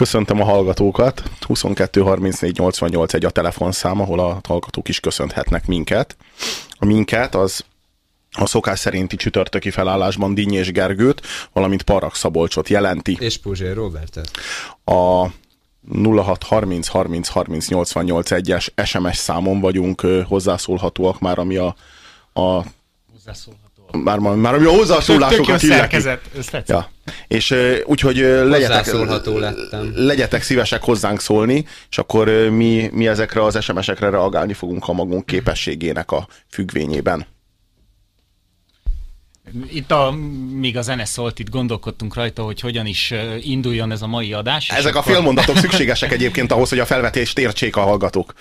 Köszöntöm a hallgatókat. 22 34 88 egy a telefonszám, ahol a hallgatók is köszönhetnek minket. A minket az a szokás szerinti csütörtöki felállásban Dinny és Gergőt, valamint Parrak Szabolcsot jelenti. És Puzsér Robertet. A 06 30 30 30 88 1-es SMS számon vagyunk hozzászólhatóak már, ami a, a már, már ami a hozzászólásokat illeti. Ja. És úgyhogy legyetek, legyetek szívesek hozzánk szólni, és akkor mi, mi ezekre az SMS-ekre reagálni fogunk a magunk képességének a függvényében. Itt a, míg a zene szólt, itt gondolkodtunk rajta, hogy hogyan is induljon ez a mai adás. Ezek a félmondatok szükségesek egyébként ahhoz, hogy a felvetést értsék a hallgatók.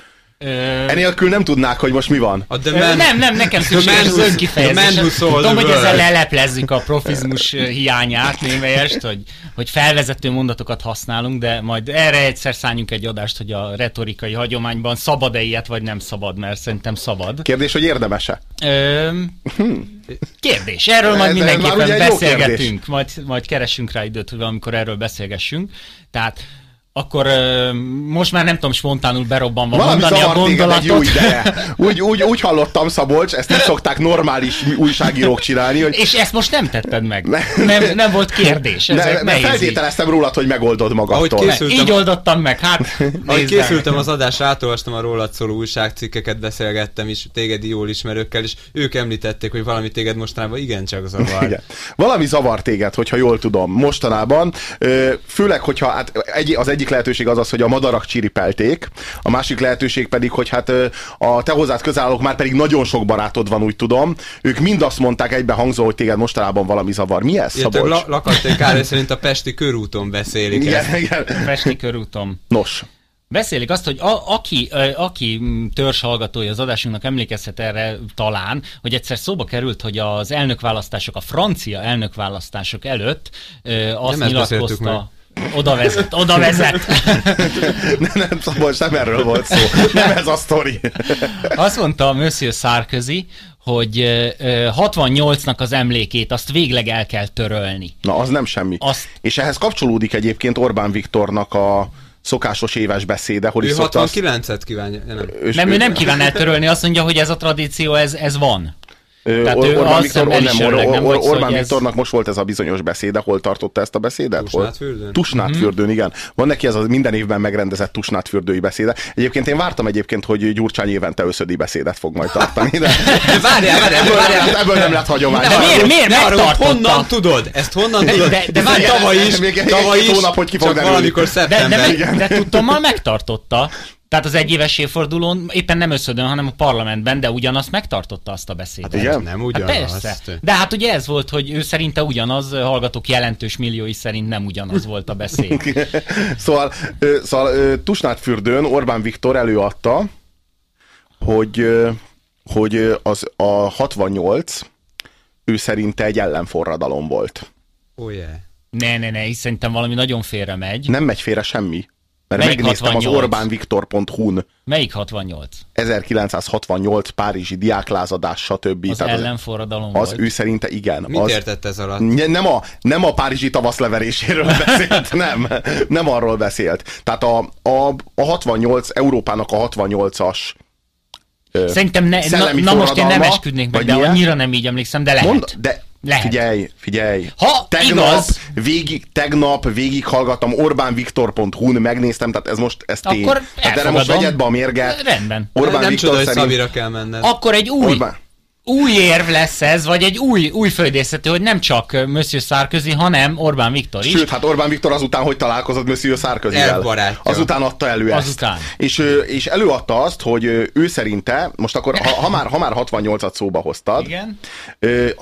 Enélkül nem tudnák, hogy most mi van. A the man... Nem, nem, nekem szükséges az önkifejezés. Tudom, hogy ezzel leleplezzük a profizmus hiányát némelyest, hogy, hogy felvezető mondatokat használunk, de majd erre egyszer szálljunk egy adást, hogy a retorikai hagyományban szabad-e ilyet, vagy nem szabad, mert szerintem szabad. Kérdés, hogy érdemese? Ö... Kérdés. Erről majd mindenképpen beszélgetünk. Majd, majd keresünk rá időt, hogy valamikor erről beszélgessünk. Tehát akkor most már nem tudom spontánul berobbanva Valami mondani a gondolatot. Egy úgy, úgy, úgy, úgy hallottam, Szabolcs, ezt nem szokták normális újságírók csinálni. Hogy... És ezt most nem tetted meg. Ne, nem, nem volt kérdés. Ne, ne, feltételeztem rólad, hogy megoldod magadtól. készültem, Így oldottam meg, hát Ahogy készültem az adásra, átolvastam a rólad szóló újságcikkeket, beszélgettem is téged jól ismerőkkel, és ők említették, hogy valami téged mostanában igencsak zavar. Igen. Valami zavar téged, hogyha jól tudom, mostanában, főleg, hogyha hát egy, az egyik lehetőség az az, hogy a madarak csiripelték, a másik lehetőség pedig, hogy hát a te hozzád közállók már pedig nagyon sok barátod van, úgy tudom. Ők mind azt mondták egybe hangzó, hogy téged mostanában valami zavar. Mi ez, Szabolcs? La- Lakatték Károly szerint a Pesti körúton beszélik. Igen, igen. Pesti körúton. Nos. Beszélik azt, hogy a, aki, a, aki törzs hallgatója az adásunknak emlékezhet erre talán, hogy egyszer szóba került, hogy az elnökválasztások, a francia elnökválasztások előtt azt nem nyilatkozta oda vezet, oda vezet. nem, nem, Szabolcs, nem erről volt szó. Nem ez a sztori. Azt mondta Monsieur Sarkozy, hogy 68-nak az emlékét azt végleg el kell törölni. Na, az nem semmi. Azt... És ehhez kapcsolódik egyébként Orbán Viktornak a szokásos éves beszéde, hol ő 69-et kívánja. Nem. nem, ő nem kíván eltörölni, azt mondja, hogy ez a tradíció, ez, ez van. Tehát Or- Orbán, Viktor, nem, Or- nem Or- Orbán Viktornak ez... most volt ez a bizonyos beszéde, hol tartotta ezt a beszédet? Tusnádfürdőn. Tusnádfürdőn, mm-hmm. igen. Van neki ez a minden évben megrendezett Tusnádfürdői beszéde. Egyébként én vártam egyébként, hogy Gyurcsány évente összödi beszédet fog majd tartani. De... várjál, várjál, ebből, várjál. ebből nem lett hagyomány. De miért, miért megtartotta? Honnan tudod? Ezt honnan tudod? De, de, de tavaly is, tavaly is, hónap, hogy ki fog valamikor szeptember. De, de, de, de tudtommal megtartotta. Tehát az egyéves évfordulón éppen nem összödön, hanem a parlamentben, de ugyanazt megtartotta azt a beszédet. Hát igen? Nem ugyanaz. Hát persze. De hát ugye ez volt, hogy ő szerinte ugyanaz, hallgatók jelentős milliói szerint nem ugyanaz volt a beszéd. szóval, szóval Tusnádfürdőn Orbán Viktor előadta, hogy, hogy az a 68 ő szerinte egy ellenforradalom volt. Oh yeah. Ne, ne, ne, szerintem valami nagyon félre megy. Nem megy félre semmi. Mert Melyik megnéztem 68? az orbánviktor.hu-n. Melyik 68? 1968 Párizsi diáklázadás, stb. Az Tehát ellenforradalom Az volt. ő szerinte igen. Mit az, értett ez alatt? Nem a, nem a Párizsi tavaszleveréséről beszélt, nem. Nem arról beszélt. Tehát a, a, a 68, Európának a 68-as Szerintem ne, na, na most én nem esküdnék meg, de ilyen? annyira nem így emlékszem, de lehet. Mond, de lehet. Figyelj, figyelj. Ha tegnap, igaz. Végig, tegnap végighallgattam Orbánviktor.hu-n, megnéztem, tehát ez most ez tény. Akkor tehát erre most vegyed be a mérget. Rendben. Orbán nem Viktor csoda, szerint... hogy Szabira kell menned. Akkor egy új, Orbán új érv lesz ez, vagy egy új, új földészető, hogy nem csak Monsieur Sarkozy, hanem Orbán Viktor is. Sőt, hát Orbán Viktor azután, hogy találkozott Monsieur Sarkozy-vel. Azután adta elő ezt. Azután. És, és előadta azt, hogy ő szerinte, most akkor, ha, ha már, ha már 68-at szóba hoztad, Igen.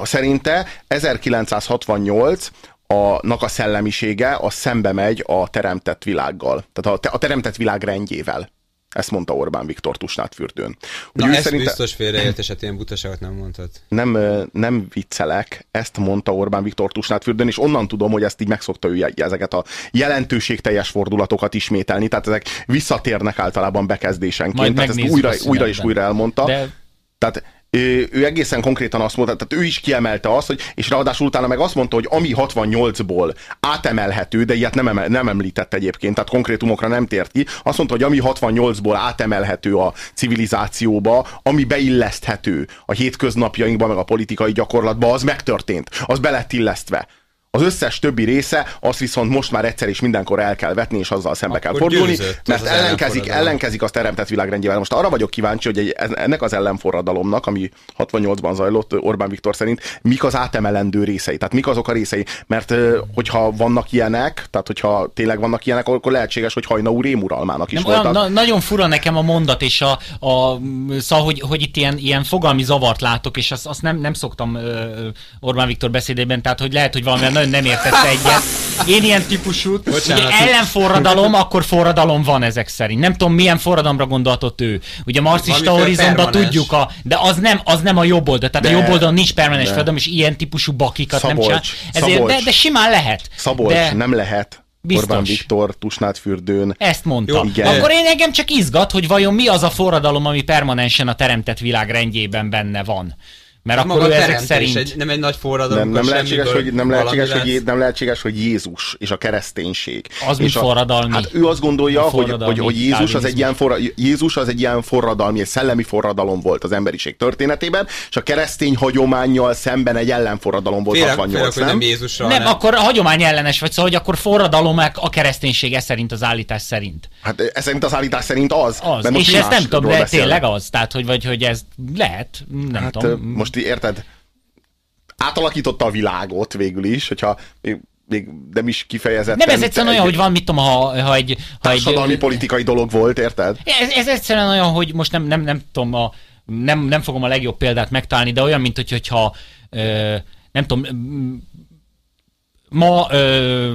szerinte 1968 a, a szellemisége az szembe megy a teremtett világgal. Tehát a, a teremtett világ rendjével. Ezt mondta Orbán Viktor Tusnát fürdőn. Úgy Na, ezt szerinte... biztos félreértés, hát ilyen butaságot nem mondhat. Nem, nem viccelek, ezt mondta Orbán Viktor Tusnát fürdőn, és onnan tudom, hogy ezt így megszokta ő ezeket a jelentőségteljes fordulatokat ismételni, tehát ezek visszatérnek általában bekezdésenként, Majd tehát ezt újra, újra és újra elmondta. De... Tehát ő, ő egészen konkrétan azt mondta, tehát ő is kiemelte azt, hogy, és ráadásul utána meg azt mondta, hogy ami 68-ból átemelhető, de ilyet nem, emel, nem említett egyébként, tehát konkrétumokra nem tért ki, azt mondta, hogy ami 68-ból átemelhető a civilizációba, ami beilleszthető a hétköznapjainkba, meg a politikai gyakorlatba, az megtörtént, az be lett illesztve. Az összes többi része, azt viszont most már egyszer és mindenkor el kell vetni, és azzal szembe Akkor kell fordulni, győzött, mert ellenkezik, ellenkezik az teremtett világrendjével. Most arra vagyok kíváncsi, hogy egy, ennek az ellenforradalomnak, ami 68-ban zajlott Orbán Viktor szerint, mik az átemelendő részei, tehát mik azok a részei, mert hogyha vannak ilyenek, tehát hogyha tényleg vannak ilyenek, akkor lehetséges, hogy Hajna úr rémuralmának is volt. Na, nagyon fura nekem a mondat, és a, a szóval, hogy, hogy itt ilyen, ilyen fogalmi zavart látok, és azt, azt nem, nem szoktam uh, Orbán Viktor beszédében, tehát hogy lehet, hogy valami nagyon nem értette egyet. Én ilyen típusú, ugye ellenforradalom, akkor forradalom van ezek szerint. Nem tudom, milyen forradalomra gondoltott ő. Ugye marxista horizontban tudjuk, a, de az nem, az nem a jobb oldal. Tehát de, a jobb oldal nincs permanens forradalom, és ilyen típusú bakikat Szabolcs, nem csinál. Ezért, de, de simán lehet. Szabolcs, de, nem lehet. Biztos. Orbán Viktor, Tusnád fürdőn. Ezt mondta. Jó, igen. Akkor én engem csak izgat, hogy vajon mi az a forradalom, ami permanensen a teremtett világ rendjében benne van. Mert hát akkor ő ezek szerint... Egy, nem egy nagy forradalom, nem, nem, lehetséges, hogy, nem, lehetséges, hogy, nem lehetséges, hogy Jézus és a kereszténység. Az, mint forradalmi. Hát ő azt gondolja, hogy, hogy, hogy Jézus, az egy ilyen forra, Jézus az egy ilyen forradalmi, egy szellemi forradalom volt az emberiség történetében, és a keresztény hagyományjal szemben egy ellenforradalom volt félek, 68, félek, nem? Nem, Jézusra, nem, nem, akkor a hagyomány ellenes vagy, szóval, hogy akkor forradalom a kereszténység ez szerint az állítás szerint. Hát ez szerint az állítás szerint az. Az, és ez nem tudom, de tényleg az, tehát hogy, vagy, hogy ez lehet, nem hát, tudom. Most érted? Átalakította a világot végül is, hogyha még, nem is kifejezetten... Nem, ez egyszerűen olyan, hogy van, mit tudom, ha, ha egy... Ha társadalmi egy, politikai dolog volt, érted? Ez, ez egyszerűen olyan, hogy most nem, nem, nem tudom, a, nem, nem fogom a legjobb példát megtalálni, de olyan, mint hogyha ö, nem tudom, ma ö,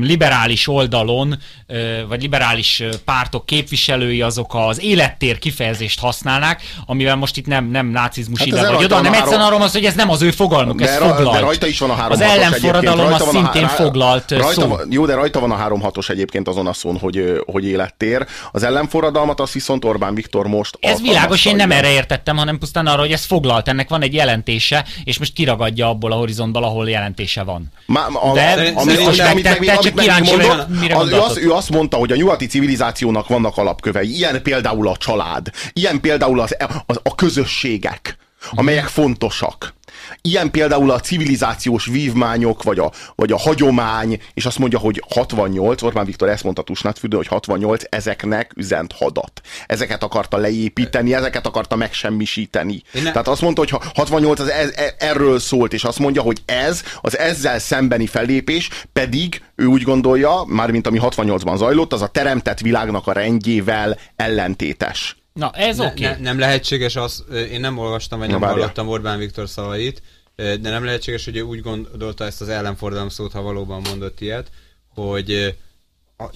liberális oldalon, ö, vagy liberális pártok képviselői azok az élettér kifejezést használnák, amivel most itt nem, nem nácizmus hát ide vagy oda, hanem egyszerűen arról az, hogy ez nem az ő fogalmuk, ez foglalt. De rajta is van a három Az ellenforradalom az szintén a, foglalt rajta szó. Van, jó, de rajta van a három hatos egyébként azon a szón, hogy, hogy élettér. Az ellenforradalmat az viszont Orbán Viktor most Ez világos, én nem erre értettem, hanem pusztán arra, hogy ez foglalt, ennek van egy jelentése, és most kiragadja abból a horizontból, ahol jelentése van. Má, a, de, ami, amit, meg, amit meg mondott, az, ő, azt, ő azt mondta, hogy a nyugati civilizációnak vannak alapkövei. Ilyen például a család, ilyen például az, az, a közösségek, amelyek fontosak. Ilyen például a civilizációs vívmányok, vagy a, vagy a hagyomány, és azt mondja, hogy 68, Orbán Viktor ezt mondta Tusnádfürdő, hogy 68 ezeknek üzent hadat. Ezeket akarta leépíteni, ezeket akarta megsemmisíteni. Ne... Tehát azt mondta, hogy 68 az ez, e, erről szólt, és azt mondja, hogy ez, az ezzel szembeni fellépés pedig ő úgy gondolja, mármint ami 68-ban zajlott, az a teremtett világnak a rendjével ellentétes. Na, ez ne, oké. Okay. Ne, nem lehetséges az, én nem olvastam, vagy nem hallottam Orbán Viktor szavait, de nem lehetséges, hogy ő úgy gondolta ezt az ellenforradalom szót, ha valóban mondott ilyet, hogy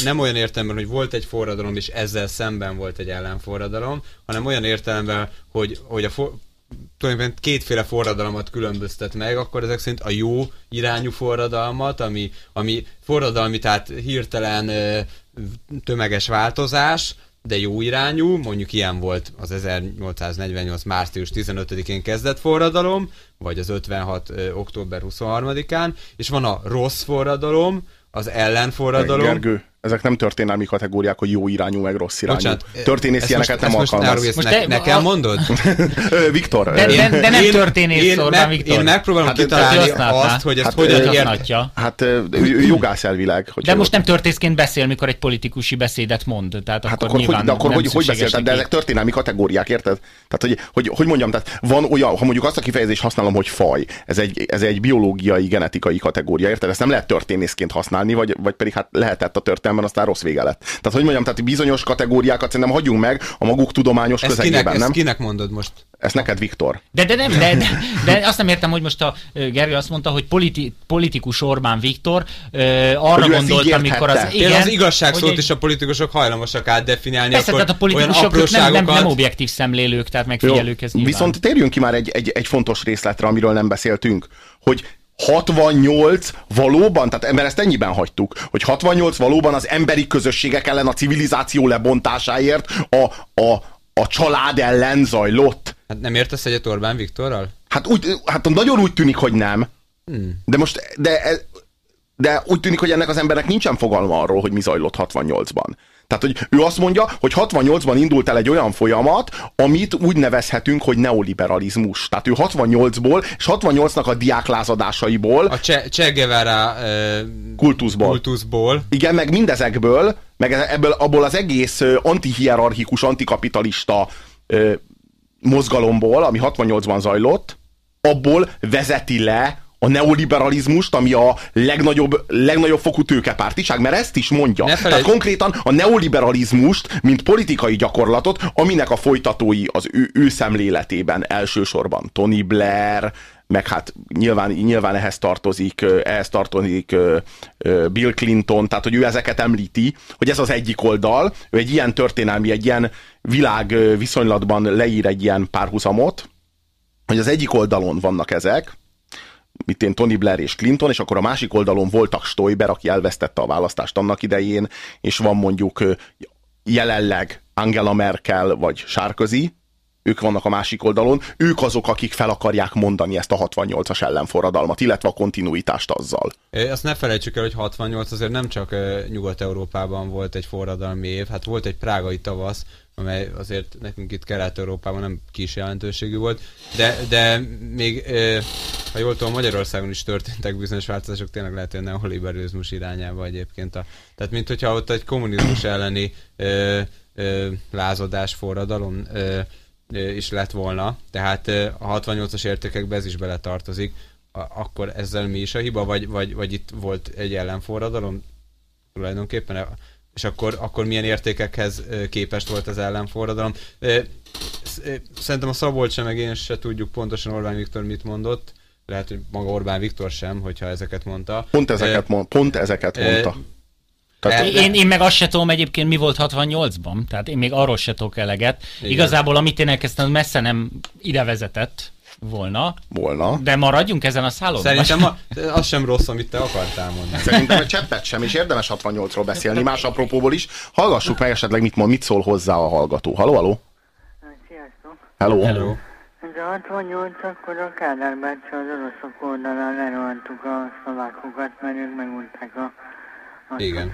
nem olyan értelemben, hogy volt egy forradalom, és ezzel szemben volt egy ellenforradalom, hanem olyan értelemben, hogy, hogy a for, tulajdonképpen kétféle forradalmat különböztet meg, akkor ezek szerint a jó irányú forradalmat, ami, ami forradalmi, tehát hirtelen tömeges változás, de jó irányú, mondjuk ilyen volt az 1848. március 15-én kezdett forradalom, vagy az 56. október 23-án, és van a rossz forradalom, az ellenforradalom. Gergő, ezek nem történelmi kategóriák, hogy jó irányú, meg rossz irányú. Bocsánat, Történész ilyeneket nem alkalmaz. Most, most ne, nekem mondod? Viktor. De, de, de nem történész én, Orbán Viktor. Én megpróbálom hát, kitalálni azt, hogy ezt hát, hogyan használja. Hát ő jogász elvileg. De most nem történészként beszél, mikor egy politikusi beszédet mond. Tehát hát akkor, akkor, hogy, de akkor hogy, hogy beszél? De ezek történelmi kategóriák, érted? Tehát, hogy, hogy, hogy mondjam, tehát van olyan, ha mondjuk azt a kifejezést használom, hogy faj, ez egy, ez egy biológiai, genetikai kategória, érted? Ezt nem lehet történészként használni, vagy, vagy pedig hát lehetett a történelmi szemben aztán rossz vége lett. Tehát, hogy mondjam, tehát bizonyos kategóriákat szerintem hagyjunk meg a maguk tudományos ezt közegében, kinek, nem? Ezt kinek mondod most? Ezt neked, Viktor. De, de nem, de, de, de azt nem értem, hogy most a Gergely azt mondta, hogy politi, politikus Orbán Viktor uh, arra gondolt, amikor az... Igen, az igazság szót is a politikusok hajlamosak átdefiniálni. Persze, tehát a politikusok nem, nem, nem objektív szemlélők, tehát megfigyelők. Ez Viszont térjünk ki már egy, egy, egy fontos részletre, amiről nem beszéltünk, hogy 68 valóban, tehát mert ezt ennyiben hagytuk, hogy 68 valóban az emberi közösségek ellen a civilizáció lebontásáért a, a, a család ellen zajlott. Hát nem értesz egyet Orbán Viktorral? Hát, úgy, hát nagyon úgy tűnik, hogy nem. Hmm. De most, de, de úgy tűnik, hogy ennek az embernek nincsen fogalma arról, hogy mi zajlott 68-ban. Tehát, hogy ő azt mondja, hogy 68-ban indult el egy olyan folyamat, amit úgy nevezhetünk, hogy neoliberalizmus. Tehát ő 68-ból, és 68-nak a diáklázadásaiból. A Che, che Guevara uh, kultuszból. kultuszból. Igen, meg mindezekből, meg ebből abból az egész antihierarchikus, antikapitalista uh, mozgalomból, ami 68-ban zajlott, abból vezeti le a neoliberalizmust, ami a legnagyobb, legnagyobb fokú tőkepártiság, mert ezt is mondja. Tehát konkrétan a neoliberalizmust, mint politikai gyakorlatot, aminek a folytatói az ő, ő szemléletében elsősorban Tony Blair, meg hát nyilván, nyilván ehhez tartozik, ehhez tartozik Bill Clinton, tehát hogy ő ezeket említi, hogy ez az egyik oldal, ő egy ilyen történelmi, egy ilyen világ viszonylatban leír egy ilyen párhuzamot, hogy az egyik oldalon vannak ezek, mit én Tony Blair és Clinton, és akkor a másik oldalon voltak Stoiber, aki elvesztette a választást annak idején, és van mondjuk jelenleg Angela Merkel vagy Sárközi, ők vannak a másik oldalon, ők azok, akik fel akarják mondani ezt a 68-as ellenforradalmat, illetve a kontinuitást azzal. Azt ne felejtsük el, hogy 68 azért nem csak Nyugat-Európában volt egy forradalmi év, hát volt egy prágai tavasz, amely azért nekünk itt Kelet-Európában nem kis jelentőségű volt, de, de még, ha jól tudom, Magyarországon is történtek bizonyos változások, tényleg lehet, hogy neoliberalizmus irányába egyébként. A, tehát, mint hogyha ott egy kommunizmus elleni ö, ö, lázadás, forradalom ö, ö, is lett volna, tehát a 68-as értékekbe ez is beletartozik, a, akkor ezzel mi is a hiba, vagy, vagy, vagy itt volt egy ellenforradalom tulajdonképpen? És akkor, akkor milyen értékekhez képest volt az ellenforradalom. Szerintem a Szabolcs sem, meg én se tudjuk pontosan Orbán Viktor mit mondott, lehet, hogy maga Orbán Viktor sem, hogyha ezeket mondta. Pont ezeket, mond, pont ezeket mondta. Tehát, én, én meg azt se tudom egyébként mi volt 68-ban, tehát én még arról se tudok eleget. Igen. Igazából amit én elkezdtem, messze nem ide vezetett, volna. Volna. De maradjunk ezen a szálon. Szerintem ma, az sem rossz, amit te akartál mondani. Szerintem egy cseppet sem, és érdemes 68-ról beszélni, más apropóból is. Hallgassuk meg esetleg, mit mond, mit szól hozzá a hallgató. Haló, haló? Sziasztok! Hello. Hello. Ez a 68 akkor a Kádár bácsi az oroszok oldalán lerohantuk a szlovákokat, mert ők megmondták a, a Igen,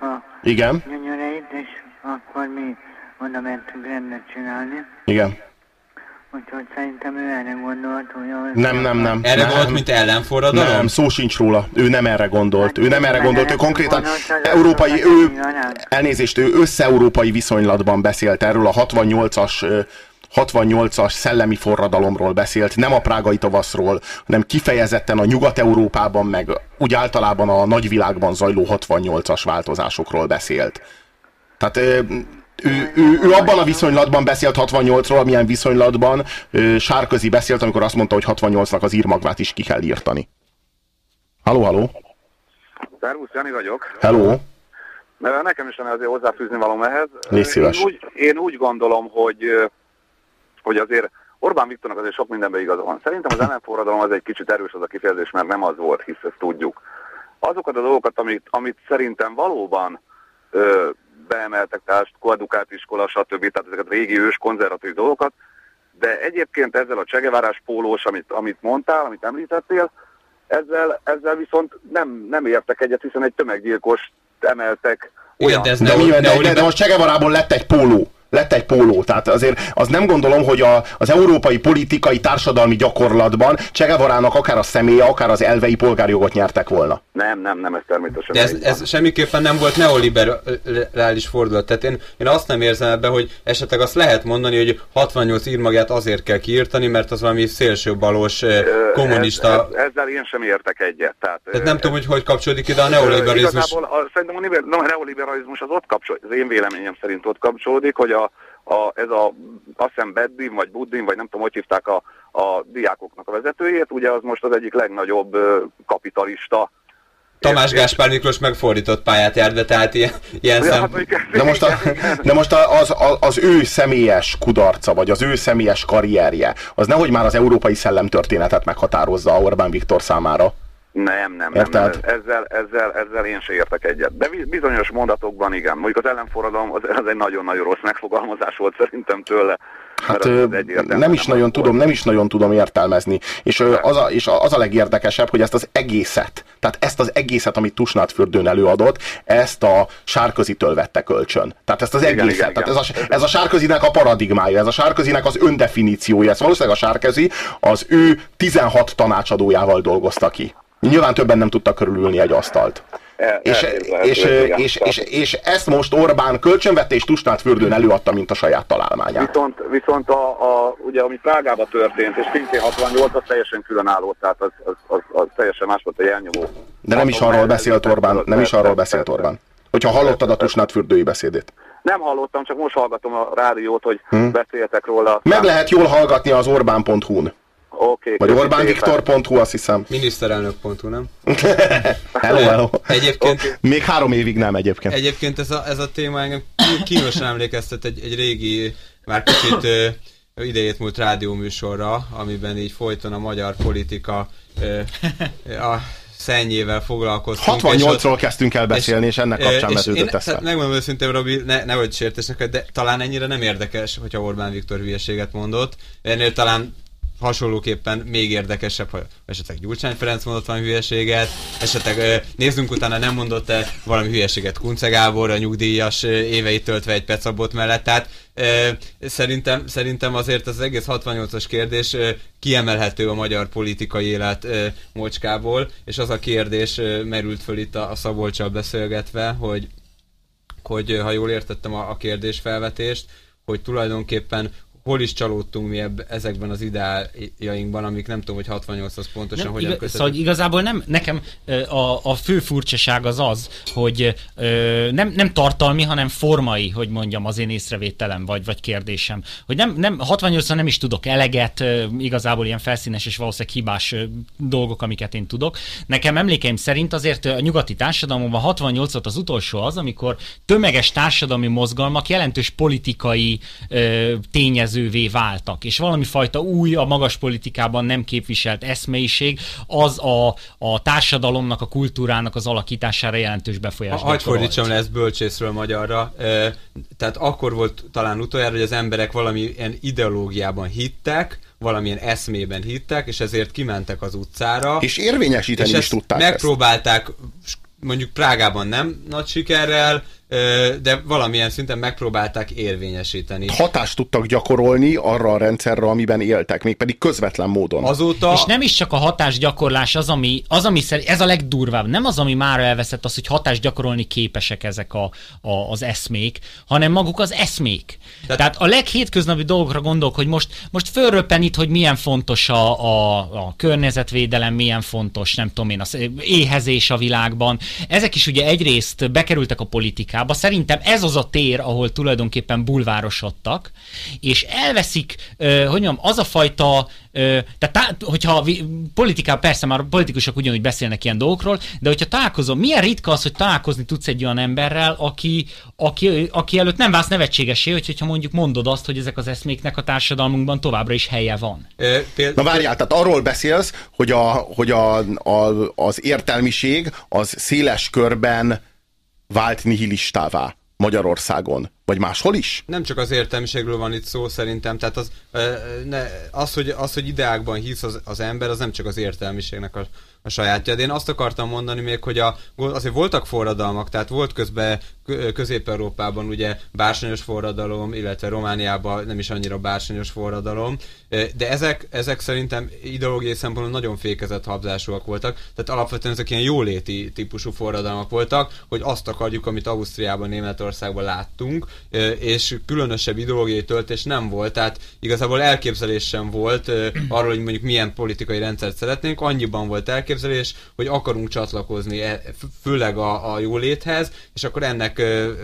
a Igen. gyönyöreit, és akkor mi oda mentünk rendet csinálni. Igen. Úgyhogy szerintem ő erre gondolt, hogy... Nem, nem, nem. Erre nem, gondolt, mint ellenforradalom? Nem, szó sincs róla. Ő nem erre gondolt. Ő nem erre gondolt. Ő konkrétan európai, ő, elnézést, ő össze-európai viszonylatban beszélt erről a 68-as 68-as szellemi forradalomról beszélt, nem a prágai tavaszról, hanem kifejezetten a Nyugat-Európában, meg úgy általában a nagyvilágban zajló 68-as változásokról beszélt. Tehát ő, ő, ő abban a viszonylatban beszélt 68-ról, amilyen viszonylatban Sárközi beszélt, amikor azt mondta, hogy 68-nak az írmagvát is ki kell írtani. Halló, halló! Szervusz, Jani vagyok. Hello! Nekem is lenne azért hozzáfűzni való ehhez. Légy szíves. Én úgy, én úgy gondolom, hogy, hogy azért Orbán Viktornak azért sok mindenben igaza van. Szerintem az ellenforradalom az egy kicsit erős az a kifejezés, mert nem az volt, hisz ezt tudjuk. Azokat a dolgokat, amit, amit szerintem valóban ö, beemeltek, tehát koedukált iskola, stb. Tehát ezeket régi ős, konzervatív dolgokat, de egyébként ezzel a csegevárás pólós, amit, amit mondtál, amit említettél, ezzel, ezzel viszont nem, nem értek egyet, hiszen egy tömeggyilkos emeltek olyan. De, ez nem, de, de, de, de most Csegevarából lett egy póló. Lett egy póló. Tehát azért az nem gondolom, hogy a, az európai politikai társadalmi gyakorlatban Csegevarának akár a személye, akár az elvei polgárjogot nyertek volna. Nem, nem, nem, ez természetesen. De ez, ez semmiképpen nem volt neoliberális fordulat. Tehát én, én azt nem érzem ebbe, hogy esetleg azt lehet mondani, hogy 68 írmagját azért kell kiírtani, mert az valami szélsőbalos kommunista... Ez, ez, ezzel én sem értek egyet. Tehát, tehát nem ez, tudom, hogy hogy kapcsolódik ide a neoliberalizmus. Igazából a, szerintem a neoliberalizmus az ott kapcsolódik, az én véleményem szerint ott kapcsolódik, hogy a, a, ez a, azt hiszem Beddin, vagy Buddin, vagy nem tudom, hogy hívták a, a diákoknak a vezetőjét, ugye az most az egyik legnagyobb kapitalista Tamás Gáspár Miklós megfordított pályát járt be, tehát ilyen, ilyen szem... Hát, de most, a, de most az, az, az ő személyes kudarca, vagy az ő személyes karrierje, az nehogy már az európai szellemtörténetet meghatározza Orbán Viktor számára. Nem, nem, nem, nem. Ezzel, ezzel, ezzel én se értek egyet. De bizonyos mondatokban igen. Mondjuk az ellenforradalom az, az egy nagyon-nagyon rossz megfogalmazás volt szerintem tőle. Hát nem is nagyon tudom, nem is nagyon tudom értelmezni. És az, a, és az a legérdekesebb, hogy ezt az egészet, tehát ezt az egészet, amit Tusnádfürdőn előadott, ezt a Sárközitől vette kölcsön. Tehát ezt az igen, egészet. Igen, tehát igen. Ez, a, ez a Sárközinek a paradigmája, ez a Sárközinek az öndefiníciója. Ez valószínűleg a Sárközi az ő 16 tanácsadójával dolgozta ki. Nyilván többen nem tudtak körülülni egy asztalt. El, és, és, és, és, és, ezt most Orbán kölcsönvette és Tusnát fürdőn előadta, mint a saját találmányát. Viszont, viszont a, a, ugye, ami Prágában történt, és szintén 68, az teljesen különálló, tehát az, az, az, az teljesen más volt a jelnyomó. De nem is arról beszélt Orbán, nem is arról beszélt Orbán. Hogyha hallottad a Tusnát fürdői beszédét. Nem hallottam, csak most hallgatom a rádiót, hogy hmm. beszéltek róla. Meg lehet jól hallgatni az Orbán.hu-n. Okay, Vagy orbánviktor.hu, azt hiszem. Miniszterelnök.hu, nem? hello, hello. Egyébként... Okay. Még három évig nem egyébként. Egyébként ez a, ez a téma engem kínosan emlékeztet egy, egy régi, már kicsit uh, idejét múlt rádióműsorra, amiben így folyton a magyar politika uh, a szennyével foglalkoztunk. 68-ról kezdtünk el beszélni, és, és ennek kapcsán vetődött eszembe. Megmondom őszintén, Robi, ne, nehogy sértesnek, de talán ennyire nem érdekes, hogyha Orbán Viktor hülyeséget mondott. Ennél talán hasonlóképpen még érdekesebb, ha esetleg Gyurcsány Ferenc mondott valami hülyeséget, esetleg nézzünk utána nem mondott-e valami hülyeséget Kunce Gábor, a nyugdíjas éveit töltve egy pecabot mellett, tehát szerintem, szerintem azért az egész 68-as kérdés kiemelhető a magyar politikai élet mocskából, és az a kérdés merült föl itt a, a Szabolcsal beszélgetve, hogy, hogy ha jól értettem a, a kérdésfelvetést, hogy tulajdonképpen hol is csalódtunk mi ebb, ezekben az ideájainkban, amik nem tudom, hogy 68 az pontosan nem, hogyan igaz, Szóval igazából nem, nekem a, a fő furcsaság az az, hogy nem, nem tartalmi, hanem formai, hogy mondjam, az én észrevételem vagy, vagy kérdésem. Hogy nem, nem 68 nem is tudok eleget, igazából ilyen felszínes és valószínűleg hibás dolgok, amiket én tudok. Nekem emlékeim szerint azért a nyugati társadalomban 68 az utolsó az, amikor tömeges társadalmi mozgalmak jelentős politikai tényező létezővé váltak, és valami fajta új, a magas politikában nem képviselt eszmeiség, az a, a társadalomnak, a kultúrának az alakítására jelentős befolyást Hagy fordítsam le ezt bölcsészről magyarra. E, tehát akkor volt talán utoljára, hogy az emberek valamilyen ideológiában hittek, valamilyen eszmében hittek, és ezért kimentek az utcára. És érvényesíteni és is tudták megpróbálták, ezt. mondjuk Prágában nem nagy sikerrel, de valamilyen szinten megpróbálták érvényesíteni. Hatást tudtak gyakorolni arra a rendszerre, amiben éltek, mégpedig közvetlen módon. Azóta... És nem is csak a hatásgyakorlás az, ami, az, ami szerint, ez a legdurvább, nem az, ami már elveszett, az, hogy hatást gyakorolni képesek ezek a, a, az eszmék, hanem maguk az eszmék. Tehát, Tehát a leghétköznapi dolgokra gondolok, hogy most, most fölröppen itt, hogy milyen fontos a, a, a környezetvédelem, milyen fontos, nem tudom én, az éhezés a világban. Ezek is ugye egyrészt bekerültek a politikába, Amerikába. Szerintem ez az a tér, ahol tulajdonképpen bulvárosodtak, és elveszik, hogy mondjam, az a fajta, tehát hogyha politiká, persze már politikusok ugyanúgy beszélnek ilyen dolgokról, de hogyha találkozom, milyen ritka az, hogy találkozni tudsz egy olyan emberrel, aki, aki, aki előtt nem válsz nevetségesé, hogyha mondjuk mondod azt, hogy ezek az eszméknek a társadalmunkban továbbra is helye van. Na várjál, tehát arról beszélsz, hogy, a, hogy a, a, az értelmiség az széles körben vált nihilistává Magyarországon. Vagy máshol is? Nem csak az értelmiségről van itt szó szerintem, tehát az, ne, az, hogy, az, hogy ideákban hisz az, az ember, az nem csak az értelmiségnek a a sajátja. De én azt akartam mondani még, hogy a, azért voltak forradalmak, tehát volt közben Közép-Európában ugye bársonyos forradalom, illetve Romániában nem is annyira bársonyos forradalom, de ezek, ezek szerintem ideológiai szempontból nagyon fékezett habzásúak voltak, tehát alapvetően ezek ilyen jóléti típusú forradalmak voltak, hogy azt akarjuk, amit Ausztriában, Németországban láttunk, és különösebb ideológiai töltés nem volt, tehát igazából elképzelés sem volt arról, hogy mondjuk milyen politikai rendszert szeretnénk, annyiban volt elképzelés, hogy akarunk csatlakozni, e, főleg a, a jóléthez, és akkor ennek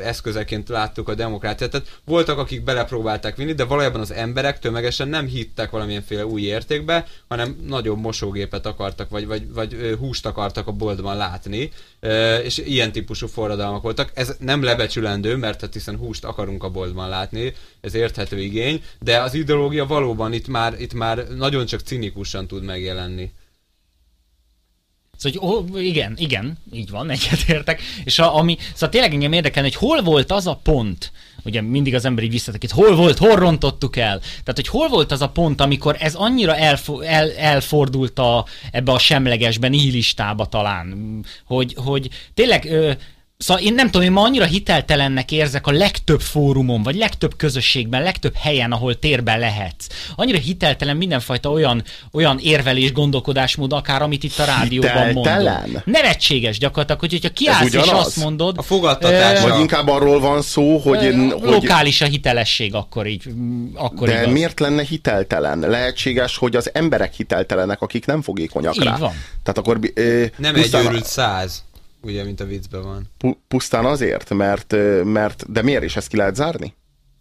eszközeként láttuk a demokráciát. Tehát voltak, akik belepróbálták vinni, de valójában az emberek tömegesen nem hittek valamilyenféle új értékbe, hanem nagyobb mosógépet akartak, vagy, vagy, vagy húst akartak a boltban látni, és ilyen típusú forradalmak voltak. Ez nem lebecsülendő, mert hát hiszen húst akarunk a boltban látni, ez érthető igény, de az ideológia valóban itt már, itt már nagyon csak cinikusan tud megjelenni. Szóval, hogy oh, igen, igen, így van, egyetértek. És a, ami, szóval tényleg engem érdekelne, hogy hol volt az a pont, ugye mindig az ember így visszatekint, hol volt, hol rontottuk el. Tehát, hogy hol volt az a pont, amikor ez annyira elfo- el, elfordult a, ebbe a semlegesben, nihilistába talán, hogy, hogy tényleg ö, Szóval én nem tudom, én ma annyira hiteltelennek érzek a legtöbb fórumon, vagy legtöbb közösségben, legtöbb helyen, ahol térben lehetsz. Annyira hiteltelen mindenfajta olyan, olyan érvelés, gondolkodásmód, akár amit itt a rádióban hiteltelen? mondod. Nevetséges gyakorlatilag, hogy, hogyha kiállsz és azt mondod... A fogadtatás. Vagy inkább arról van szó, hogy... Én, hogy lokális a hitelesség akkor így. Akkor de igaz. miért lenne hiteltelen? Lehetséges, hogy az emberek hiteltelenek, akik nem fogékonyak így rá. Van. Tehát akkor... nem egy őrült száz. Ugye, mint a viccben van. Pu- pusztán azért, mert, mert, de miért is ezt ki lehet zárni?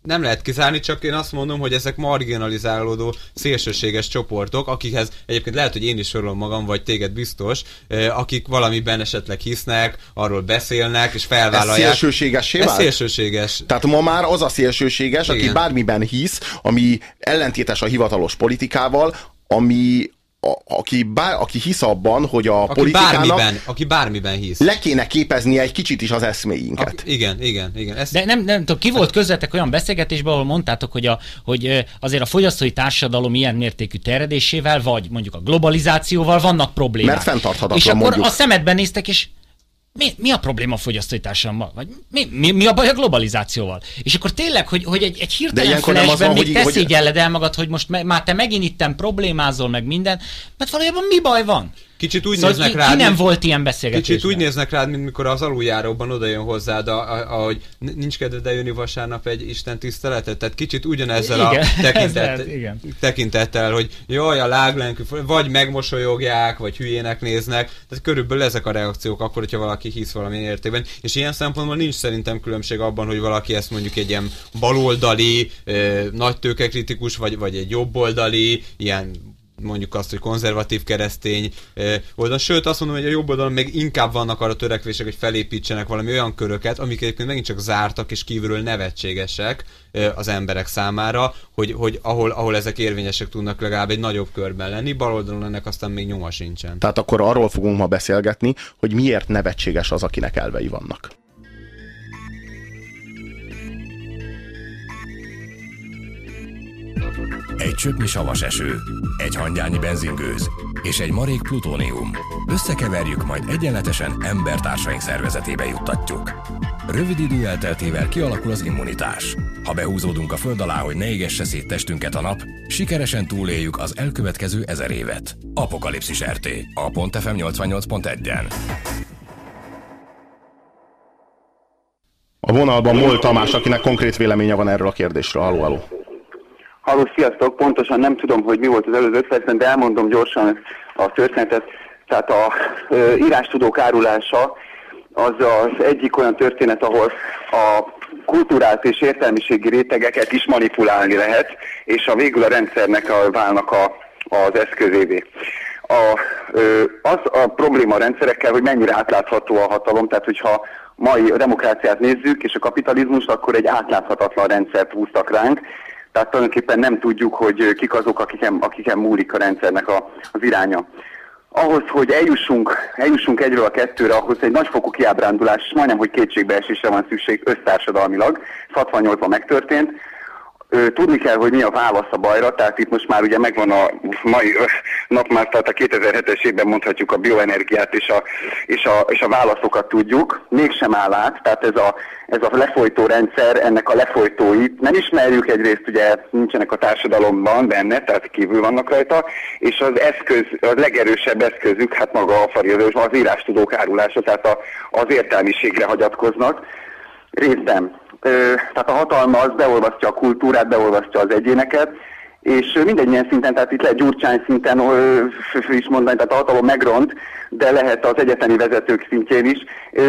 nem lehet kizárni, csak én azt mondom, hogy ezek marginalizálódó, szélsőséges csoportok, akikhez egyébként lehet, hogy én is sorolom magam, vagy téged biztos, akik valamiben esetleg hisznek, arról beszélnek, és felvállalják. Ez szélsőséges Ez szélsőséges. Tehát ma már az a szélsőséges, Igen. aki bármiben hisz, ami ellentétes a hivatalos politikával, ami, a, aki, bár, aki hisz abban, hogy a aki politikának... Bármiben, aki bármiben hisz. Le kéne képezni egy kicsit is az eszméinket. A, igen, igen, igen. Ezt... De nem, nem tudom, ki volt közvetek olyan beszélgetésben, ahol mondtátok, hogy, a, hogy azért a fogyasztói társadalom ilyen mértékű terjedésével, vagy mondjuk a globalizációval vannak problémák. Mert fenntarthatatlan És akkor mondjuk. a szemedben néztek, és mi, mi a probléma a fogyasztói társadalommal? Vagy mi, mi, mi a baj a globalizációval? És akkor tényleg, hogy, hogy egy, egy hirtelen flashben még te hogy... el magad, hogy most me, már te megint itten problémázol meg minden, mert valójában mi baj van? Kicsit úgy szóval néznek ki, rád, ki nem volt ilyen beszélgetés. Kicsit úgy néznek rád, mint mikor az aluljáróban oda jön hozzád, ahogy nincs kedved eljönni vasárnap egy Isten tiszteletet. Tehát kicsit ugyanezzel igen, a tekintet, ez, igen. tekintettel, hogy jaj, a láglenkű, vagy megmosolyogják, vagy hülyének néznek. Tehát körülbelül ezek a reakciók akkor, hogyha valaki hisz valami értében. És ilyen szempontból nincs szerintem különbség abban, hogy valaki ezt mondjuk egy ilyen baloldali, nagy tőkekritikus, vagy, vagy egy jobboldali, ilyen mondjuk azt, hogy konzervatív keresztény oldal. Sőt, azt mondom, hogy a jobb oldalon még inkább vannak arra törekvések, hogy felépítsenek valami olyan köröket, amik egyébként megint csak zártak és kívülről nevetségesek az emberek számára, hogy, hogy ahol, ahol ezek érvényesek tudnak legalább egy nagyobb körben lenni, bal oldalon ennek aztán még nyoma sincsen. Tehát akkor arról fogunk ma beszélgetni, hogy miért nevetséges az, akinek elvei vannak. Egy csöpnyi savas eső, egy hangyányi benzingőz és egy marék plutónium. Összekeverjük, majd egyenletesen embertársaink szervezetébe juttatjuk. Rövid idő elteltével kialakul az immunitás. Ha behúzódunk a föld alá, hogy ne égesse szét testünket a nap, sikeresen túléljük az elkövetkező ezer évet. Apokalipszis RT. A .fm 88.1-en. A vonalban Mol Tamás, akinek konkrét véleménye van erről a kérdésről. Halló, halló. Halló, sziasztok! Pontosan nem tudom, hogy mi volt az előző ötletben, de elmondom gyorsan a történetet. Tehát a ö, írástudók árulása az az egyik olyan történet, ahol a kultúrát és értelmiségi rétegeket is manipulálni lehet, és a végül a rendszernek a, válnak a, az eszközévé. A, ö, az a probléma a rendszerekkel, hogy mennyire átlátható a hatalom, tehát hogyha mai a demokráciát nézzük, és a kapitalizmus, akkor egy átláthatatlan rendszert húztak ránk, tehát tulajdonképpen nem tudjuk, hogy kik azok, akiken, akiken múlik a rendszernek a, az iránya. ahhoz, hogy eljussunk, eljussunk egyről a kettőre, ahhoz egy nagyfokú kiábrándulás, majdnem, hogy kétségbeesésre van szükség össztársadalmilag. 68-ban megtörtént. Tudni kell, hogy mi a válasz a bajra, tehát itt most már ugye megvan a mai nap már, tehát a 2007-es évben mondhatjuk a bioenergiát és a, és a, és a válaszokat tudjuk, mégsem áll át, tehát ez a, ez a lefolytó rendszer, ennek a lefolytóit nem ismerjük, egyrészt ugye nincsenek a társadalomban benne, tehát kívül vannak rajta, és az eszköz, a legerősebb eszközük, hát maga a farizmus, az írástudók árulása, tehát a, az értelmiségre hagyatkoznak részben. Tehát a hatalma az beolvasztja a kultúrát, beolvasztja az egyéneket, és mindegyen szinten, tehát itt lehet Gyurcsány szinten is mondani, tehát a hatalom megront, de lehet az egyetemi vezetők szintjén is,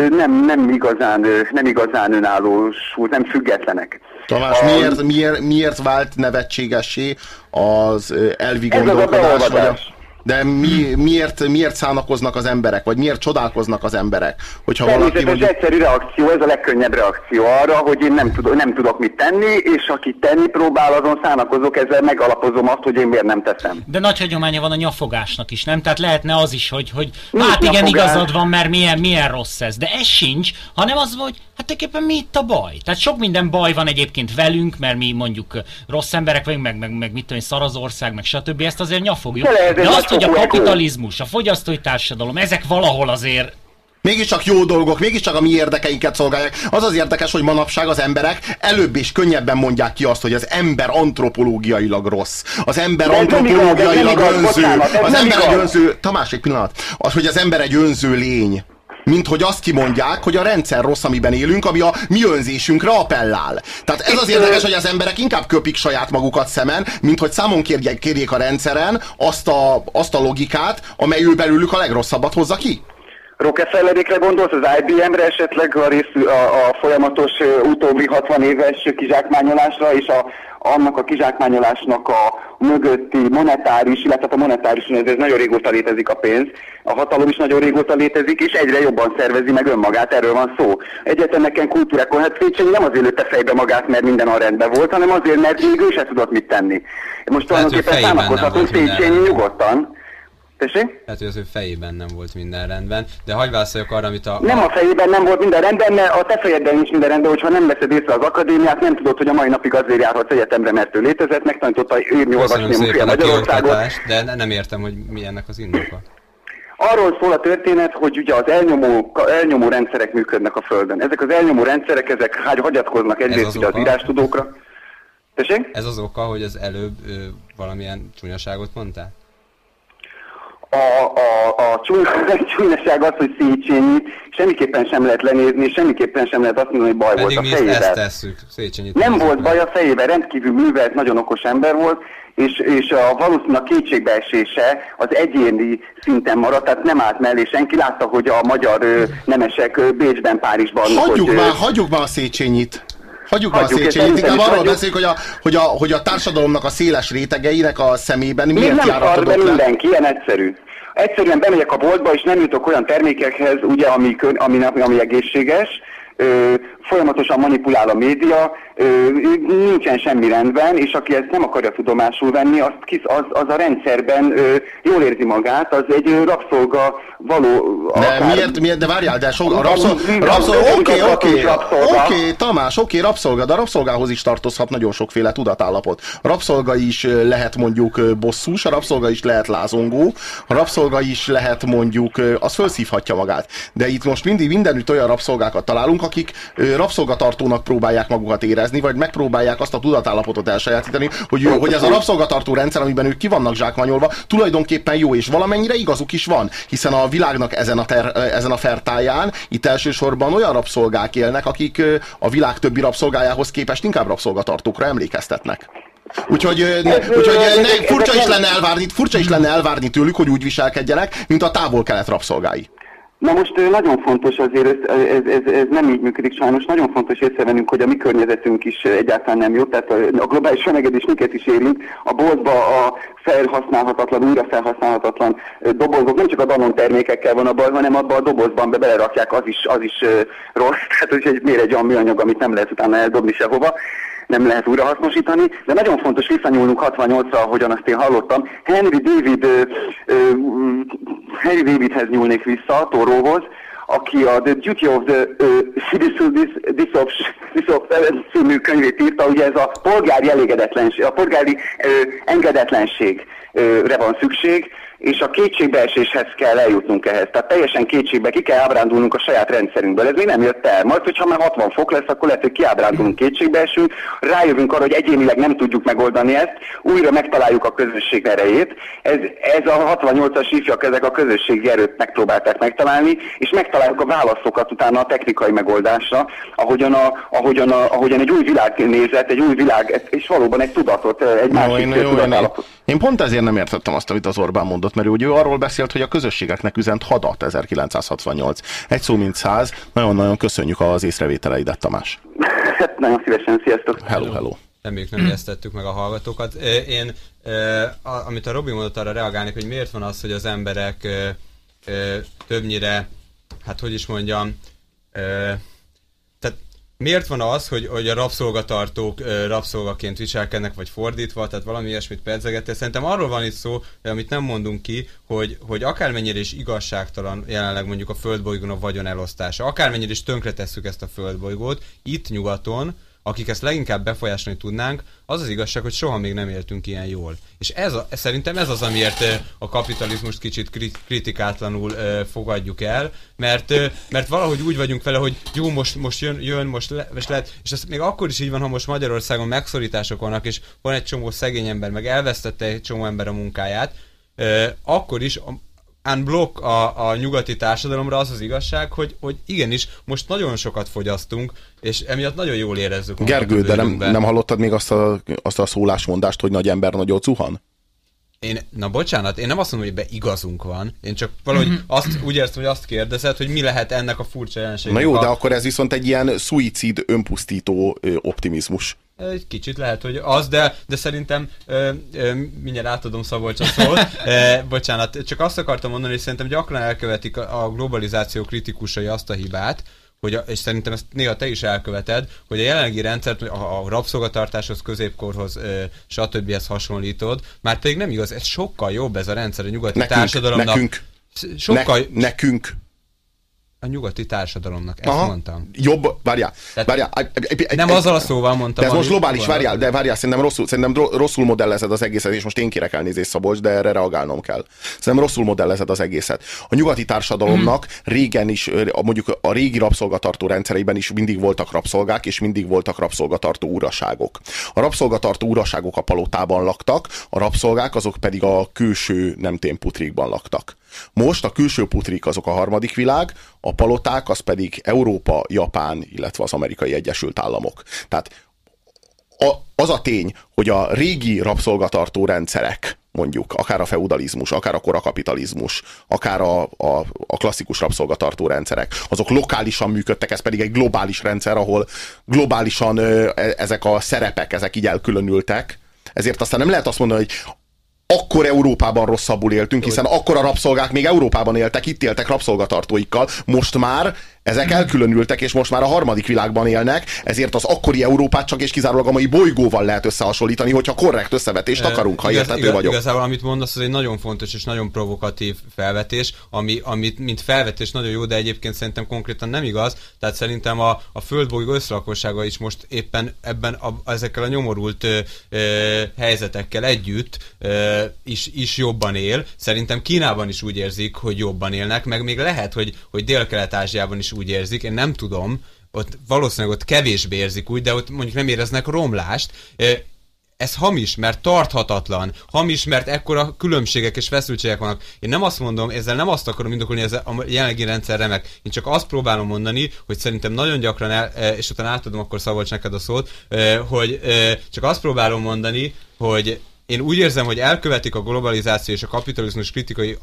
nem, nem, igazán, nem igazán önállósult, nem függetlenek. Tamás, a... miért, miért, miért vált nevetségessé az elvi gondolkodás? Vagy a... De mi, miért, miért szánakoznak az emberek, vagy miért csodálkoznak az emberek? Hogyha valaki mondjuk... egyszerű reakció, ez a legkönnyebb reakció arra, hogy én nem tudok, nem tudok mit tenni, és aki tenni próbál, azon szánakozok, ezzel megalapozom azt, hogy én miért nem teszem. De nagy hagyománya van a nyafogásnak is, nem? Tehát lehetne az is, hogy, hogy hát igen, nyafogás. igazad van, mert milyen, milyen rossz ez. De ez sincs, hanem az, hogy hát tulajdonképpen mi itt a baj? Tehát sok minden baj van egyébként velünk, mert mi mondjuk rossz emberek vagyunk, meg, meg, meg mit tudom, szar az ország, meg stb. Ezt azért nyafogjuk. De, de azt, hogy a kapitalizmus, a fogyasztói társadalom, ezek valahol azért Mégiscsak jó dolgok, mégiscsak a mi érdekeinket szolgálják. Az az érdekes, hogy manapság az emberek előbb és könnyebben mondják ki azt, hogy az ember antropológiailag rossz. Az ember antropológiailag önző. Az ember egy önző... Tamás, egy pillanat. Az, hogy az ember egy önző lény mint hogy azt kimondják, hogy a rendszer rossz, amiben élünk, ami a mi önzésünkre appellál. Tehát ez az érdekes, hogy az emberek inkább köpik saját magukat szemen, mint hogy számon kérjék, kérjék a rendszeren azt a, azt a logikát, amely ő belőlük a legrosszabbat hozza ki. Rockefellerékre gondolsz, az IBM-re esetleg a, rész, a, a folyamatos utóbbi 60 éves kizsákmányolásra és a, annak a kizsákmányolásnak a mögötti monetáris, illetve a monetáris, ez nagyon régóta létezik a pénz, a hatalom is nagyon régóta létezik, és egyre jobban szervezi meg önmagát, erről van szó. Egyetemeken, kultúrákon, hát Széchenyi nem azért lőtte fejbe magát, mert minden a rendben volt, hanem azért, mert ő se tudott mit tenni. Most tulajdonképpen számakozhatunk Széchenyi nyugodtan, Tessék? Tehát, hogy az ő fejében nem volt minden rendben. De hagyj válaszoljak arra, amit a... Nem a fejében nem volt minden rendben, mert a te fejedben nincs minden rendben, hogyha nem veszed észre az akadémiát, nem tudod, hogy a mai napig azért járhatsz egyetemre, mert ő létezett, megtanította írni, olvasni a Magyarországot. De nem értem, hogy mi ennek az indoka. Arról szól a történet, hogy ugye az elnyomó, elnyomó rendszerek működnek a Földön. Ezek az elnyomó rendszerek, ezek hagyatkoznak egyrészt az, az írástudókra. Tessék? Ez az oka, hogy az előbb ö, valamilyen csúnyaságot mondtál? A, a, a csúnyaság az, hogy Széchenyi semmiképpen sem lehet lenézni, semmiképpen sem lehet azt mondani, hogy baj Pedig volt a fejével. Ezt tesszük, Széchenyit Nem volt baj a fejével, rendkívül művelt, nagyon okos ember volt, és, és a valószínűleg kétségbeesése az egyéni szinten maradt, tehát nem állt mellé senki. Látta, hogy a magyar ö, nemesek ö, Bécsben, Párizsban... Hagyjuk hogy, már, hagyjuk már a Széchenyit. Hagyjuk, Hagyjuk a Széchenyit, inkább arról beszéljük, hogy a, hogy, a, hogy a társadalomnak a széles rétegeinek a szemében miért nem járatodott le? mindenki, ilyen egyszerű. Egyszerűen bemegyek a boltba, és nem jutok olyan termékekhez, ugye, ami, ami, ami, ami egészséges, folyamatosan manipulál a média, nincsen semmi rendben, és aki ezt nem akarja tudomásul venni, az, az, az a rendszerben jól érzi magát, az egy rabszolga való... De akár... miért, miért, de várjál, de so, a rabszolga, rabszolga, oké, oké, oké, Tamás, oké, rabszolga, de a rabszolgához is tartozhat nagyon sokféle tudatállapot. A rabszolga is lehet mondjuk bosszús, a rabszolga is lehet lázongó, a rabszolga is lehet mondjuk, az felszívhatja magát. De itt most mindig mindenütt olyan rabszolgákat találunk, akik rabszolgatartónak próbálják magukat érezni, vagy megpróbálják azt a tudatállapotot elsajátítani, hogy, hogy ez a rabszolgatartó rendszer, amiben ők ki vannak zsákmányolva, tulajdonképpen jó, és valamennyire igazuk is van, hiszen a világnak ezen a, ter, ezen a fertáján itt elsősorban olyan rabszolgák élnek, akik a világ többi rabszolgájához képest inkább rabszolgatartókra emlékeztetnek. Úgyhogy, ne, úgyhogy ne, furcsa, is lenne elvárni, furcsa is lenne elvárni tőlük, hogy úgy viselkedjenek, mint a távol-kelet rabszolgái. Na most nagyon fontos azért, ez, ez, ez, nem így működik sajnos, nagyon fontos észrevennünk, hogy a mi környezetünk is egyáltalán nem jó, tehát a globális felmelegedés minket is érint. A boltba a felhasználhatatlan, újra felhasználhatatlan dobozok, nem csak a Danon termékekkel van a baj, hanem abban a dobozban be belerakják, az is, az is rossz, tehát hogy miért egy olyan műanyag, amit nem lehet utána eldobni sehova. Nem lehet újrahasznosítani, de nagyon fontos visszanyúlnunk 68-ra, ahogyan azt én hallottam. Henry David, ö, ö, Henry Davidhez nyúlnék vissza, Toróhoz, aki a The Duty of the Civil Disobedience című könyvét írta, ugye ez a polgári elégedetlenség, a polgári uh, engedetlenségre van szükség, és a kétségbeeséshez kell eljutnunk ehhez. Tehát teljesen kétségbe ki kell ábrándulnunk a saját rendszerünkből. Ez még nem jött el. Majd, hogyha már 60 fok lesz, akkor lehet, hogy kiábrándulunk, kétségbeesünk, rájövünk arra, hogy egyénileg nem tudjuk megoldani ezt, újra megtaláljuk a közösség erejét. Ez, ez a 68-as ifjak, ezek a közösségi erőt megpróbálták megtalálni, és megtaláljuk a válaszokat utána a technikai megoldásra, ahogyan, a, ahogyan, a, ahogyan egy új világ nézett, egy új világ, és valóban egy tudatot, egy másik jó, jó, tudatállapot. Én pont ezért nem értettem azt, amit az Orbán mondott, mert ugye ő arról beszélt, hogy a közösségeknek üzent hadat 1968. Egy szó mint száz. Nagyon-nagyon köszönjük az észrevételeidet, Tamás. Hát nagyon szívesen, sziasztok. Hello, hello. Reméljük nem ijesztettük meg a hallgatókat. Én, amit a Robi mondott, arra reagálnék, hogy miért van az, hogy az emberek többnyire, hát hogy is mondjam, miért van az, hogy, hogy a rabszolgatartók rabszolgaként viselkednek, vagy fordítva, tehát valami ilyesmit pedzegettél. Szerintem arról van itt szó, amit nem mondunk ki, hogy, hogy akármennyire is igazságtalan jelenleg mondjuk a földbolygón a vagyon elosztása, akármennyire is tönkretesszük ezt a földbolygót, itt nyugaton, akik ezt leginkább befolyásolni tudnánk, az az igazság, hogy soha még nem éltünk ilyen jól. És ez a, szerintem ez az, amiért a kapitalizmust kicsit kritikátlanul fogadjuk el, mert, mert valahogy úgy vagyunk vele, hogy jó, most, most jön, jön most, le, most lehet, és ez még akkor is így van, ha most Magyarországon megszorítások vannak, és van egy csomó szegény ember, meg elvesztette egy csomó ember a munkáját, akkor is unblock a, a nyugati társadalomra az az igazság, hogy, hogy igenis, most nagyon sokat fogyasztunk, és emiatt nagyon jól érezzük. Gergő, de nem, nem hallottad még azt a, azt a szólásmondást, hogy nagy ember nagyot zuhan? Én, na bocsánat, én nem azt mondom, hogy be igazunk van, én csak valahogy mm-hmm. azt, úgy értem, hogy azt kérdezed, hogy mi lehet ennek a furcsa jelenségnek. Na jó, a... de akkor ez viszont egy ilyen szuicid, önpusztító optimizmus. Egy kicsit lehet, hogy az, de, de szerintem ö, ö, mindjárt átadom Szabolcs a szót. e, bocsánat, csak azt akartam mondani, hogy szerintem gyakran elkövetik a, a globalizáció kritikusai azt a hibát, hogy és szerintem ezt néha te is elköveted, hogy a jelenlegi rendszert a, a rabszolgatartáshoz, középkorhoz, ö, stb. hasonlítod, már pedig nem igaz, ez sokkal jobb ez a rendszer a nyugati nekünk, társadalomnak. Nekünk, sokkal... Ne, nekünk a nyugati társadalomnak, ezt Aha. mondtam. Jobb, várjál, várjál. Nem azzal a szóval mondtam. De ez most globális, várjál, de várjál, szerintem rosszul, szerintem rosszul modellezed az egészet, és most én kérek elnézést Szabolcs, de erre reagálnom kell. Szerintem rosszul modellezed az egészet. A nyugati társadalomnak hmm. régen is, mondjuk a régi rabszolgatartó rendszereiben is mindig voltak rabszolgák, és mindig voltak rabszolgatartó uraságok. A rabszolgatartó uraságok a palotában laktak, a rabszolgák azok pedig a külső nemtén putrikban laktak. Most a külső putrik azok a harmadik világ, a paloták az pedig Európa, Japán, illetve az amerikai Egyesült Államok. Tehát a, az a tény, hogy a régi rabszolgatartó rendszerek, mondjuk, akár a feudalizmus, akár a korakapitalizmus, akár a, a, a klasszikus rabszolgatartó rendszerek, azok lokálisan működtek, ez pedig egy globális rendszer, ahol globálisan ö, e, ezek a szerepek, ezek így elkülönültek, ezért aztán nem lehet azt mondani, hogy akkor Európában rosszabbul éltünk, hiszen akkor a rabszolgák még Európában éltek, itt éltek rabszolgatartóikkal. Most már ezek elkülönültek, és most már a harmadik világban élnek, ezért az akkori Európát csak és kizárólag a mai bolygóval lehet összehasonlítani, hogyha korrekt összevetést akarunk, ha igaz, értető igaz, vagyok. Igazából, amit mondasz, az egy nagyon fontos és nagyon provokatív felvetés, ami, amit mint felvetés nagyon jó, de egyébként szerintem konkrétan nem igaz. Tehát szerintem a, a földbolygó összlakossága is most éppen ebben a, ezekkel a nyomorult ö, ö, helyzetekkel együtt ö, is, is jobban él. Szerintem Kínában is úgy érzik, hogy jobban élnek, meg még lehet, hogy, hogy Dél-Kelet-Ázsiában is úgy érzik, én nem tudom, ott valószínűleg ott kevésbé érzik úgy, de ott mondjuk nem éreznek romlást. Ez hamis, mert tarthatatlan. Hamis, mert ekkora különbségek és feszültségek vannak. Én nem azt mondom, ezzel nem azt akarom indokolni, ez a jelenlegi rendszer remek. Én csak azt próbálom mondani, hogy szerintem nagyon gyakran, el, és utána átadom akkor Szabolcs neked a szót, hogy csak azt próbálom mondani, hogy én úgy érzem, hogy elkövetik a globalizáció és a kapitalizmus kritikai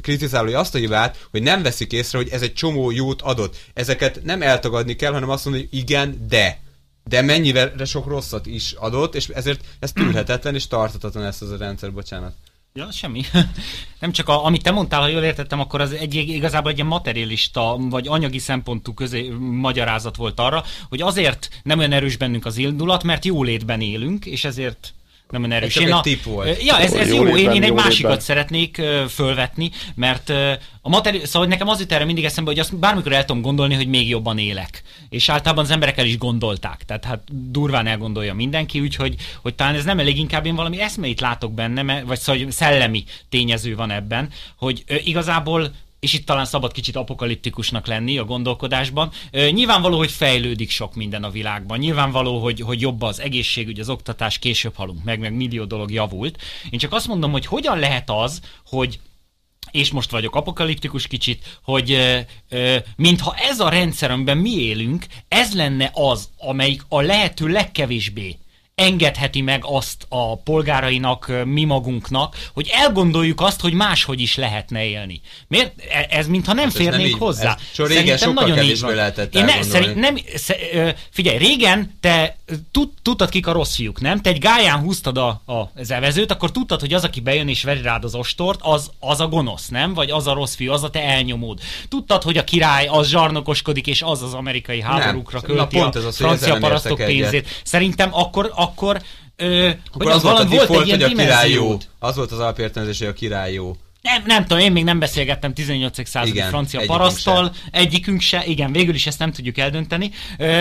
kritizálói azt a hibát, hogy nem veszik észre, hogy ez egy csomó jót adott. Ezeket nem eltagadni kell, hanem azt mondani, hogy igen, de. De mennyivel sok rosszat is adott, és ezért ez tűrhetetlen és tartatatlan ezt az a rendszer, bocsánat. Ja, semmi. Nem csak a, amit te mondtál, ha jól értettem, akkor az egy, igazából egy ilyen materialista, vagy anyagi szempontú közé, magyarázat volt arra, hogy azért nem olyan erős bennünk az indulat, mert jólétben élünk, és ezért nem olyan erős. Ez egy tip volt. Ja, ez, ez jó, jó. Én, én egy másikat létben. szeretnék fölvetni, mert a materi- szóval nekem az jut erre mindig eszembe, hogy azt bármikor el tudom gondolni, hogy még jobban élek. És általában az emberek el is gondolták. Tehát hát durván elgondolja mindenki, úgyhogy hogy talán ez nem elég, inkább én valami eszmeit látok benne, vagy szóval szellemi tényező van ebben, hogy igazából és itt talán szabad kicsit apokaliptikusnak lenni a gondolkodásban. Nyilvánvaló, hogy fejlődik sok minden a világban. Nyilvánvaló, hogy, hogy jobb az egészségügy, az oktatás, később halunk meg, meg millió dolog javult. Én csak azt mondom, hogy hogyan lehet az, hogy és most vagyok apokaliptikus kicsit, hogy mintha ez a rendszer, amiben mi élünk, ez lenne az, amelyik a lehető legkevésbé engedheti meg azt a polgárainak, mi magunknak, hogy elgondoljuk azt, hogy máshogy is lehetne élni. Miért? E, ez mintha nem hát férnénk nem hozzá. Ez régen sokkal nagyon kevésbé lehetett Én ne, szerint, nem, Figyelj, régen te tud, tudtad kik a rossz fiúk, nem? Te egy gáján húztad a, a, az evezőt, akkor tudtad, hogy az, aki bejön és veri rád az ostort, az, az a gonosz, nem? Vagy az a rossz fiú, az a te elnyomód. Tudtad, hogy a király az zsarnokoskodik, és az az amerikai háborúkra nem. költi Na, pont ez a francia parasztok pénzét. Egyet. Szerintem akkor, akkor Ö, akkor az, az volt a volt egy hogy a király jó. Az volt az alapértelmezés, hogy a király jó. Nem, nem tudom, én még nem beszélgettem 18. századi igen, francia egyikünk parasztal, se. egyikünk se, igen, végül is ezt nem tudjuk eldönteni,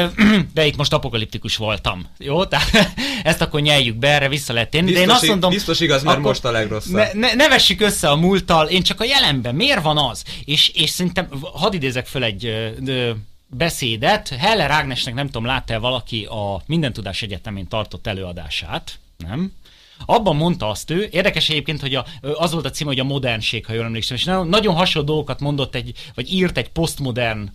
de itt most apokaliptikus voltam, jó? Tehát ezt akkor nyeljük be, erre vissza lehet tenni, biztos, de én azt mondom... Biztos igaz, mert most a legrosszabb. Ne, ne, ne vessük össze a múlttal, én csak a jelenben, miért van az? És, és szerintem, hadd idézek föl egy ö, beszédet, Heller Ágnesnek nem tudom, látta-e valaki a Minden Tudás Egyetemén tartott előadását, nem? Abban mondta azt ő, érdekes egyébként, hogy a, az volt a cím, hogy a modernség, ha jól emlékszem, és nagyon hasonló dolgokat mondott egy, vagy írt egy posztmodern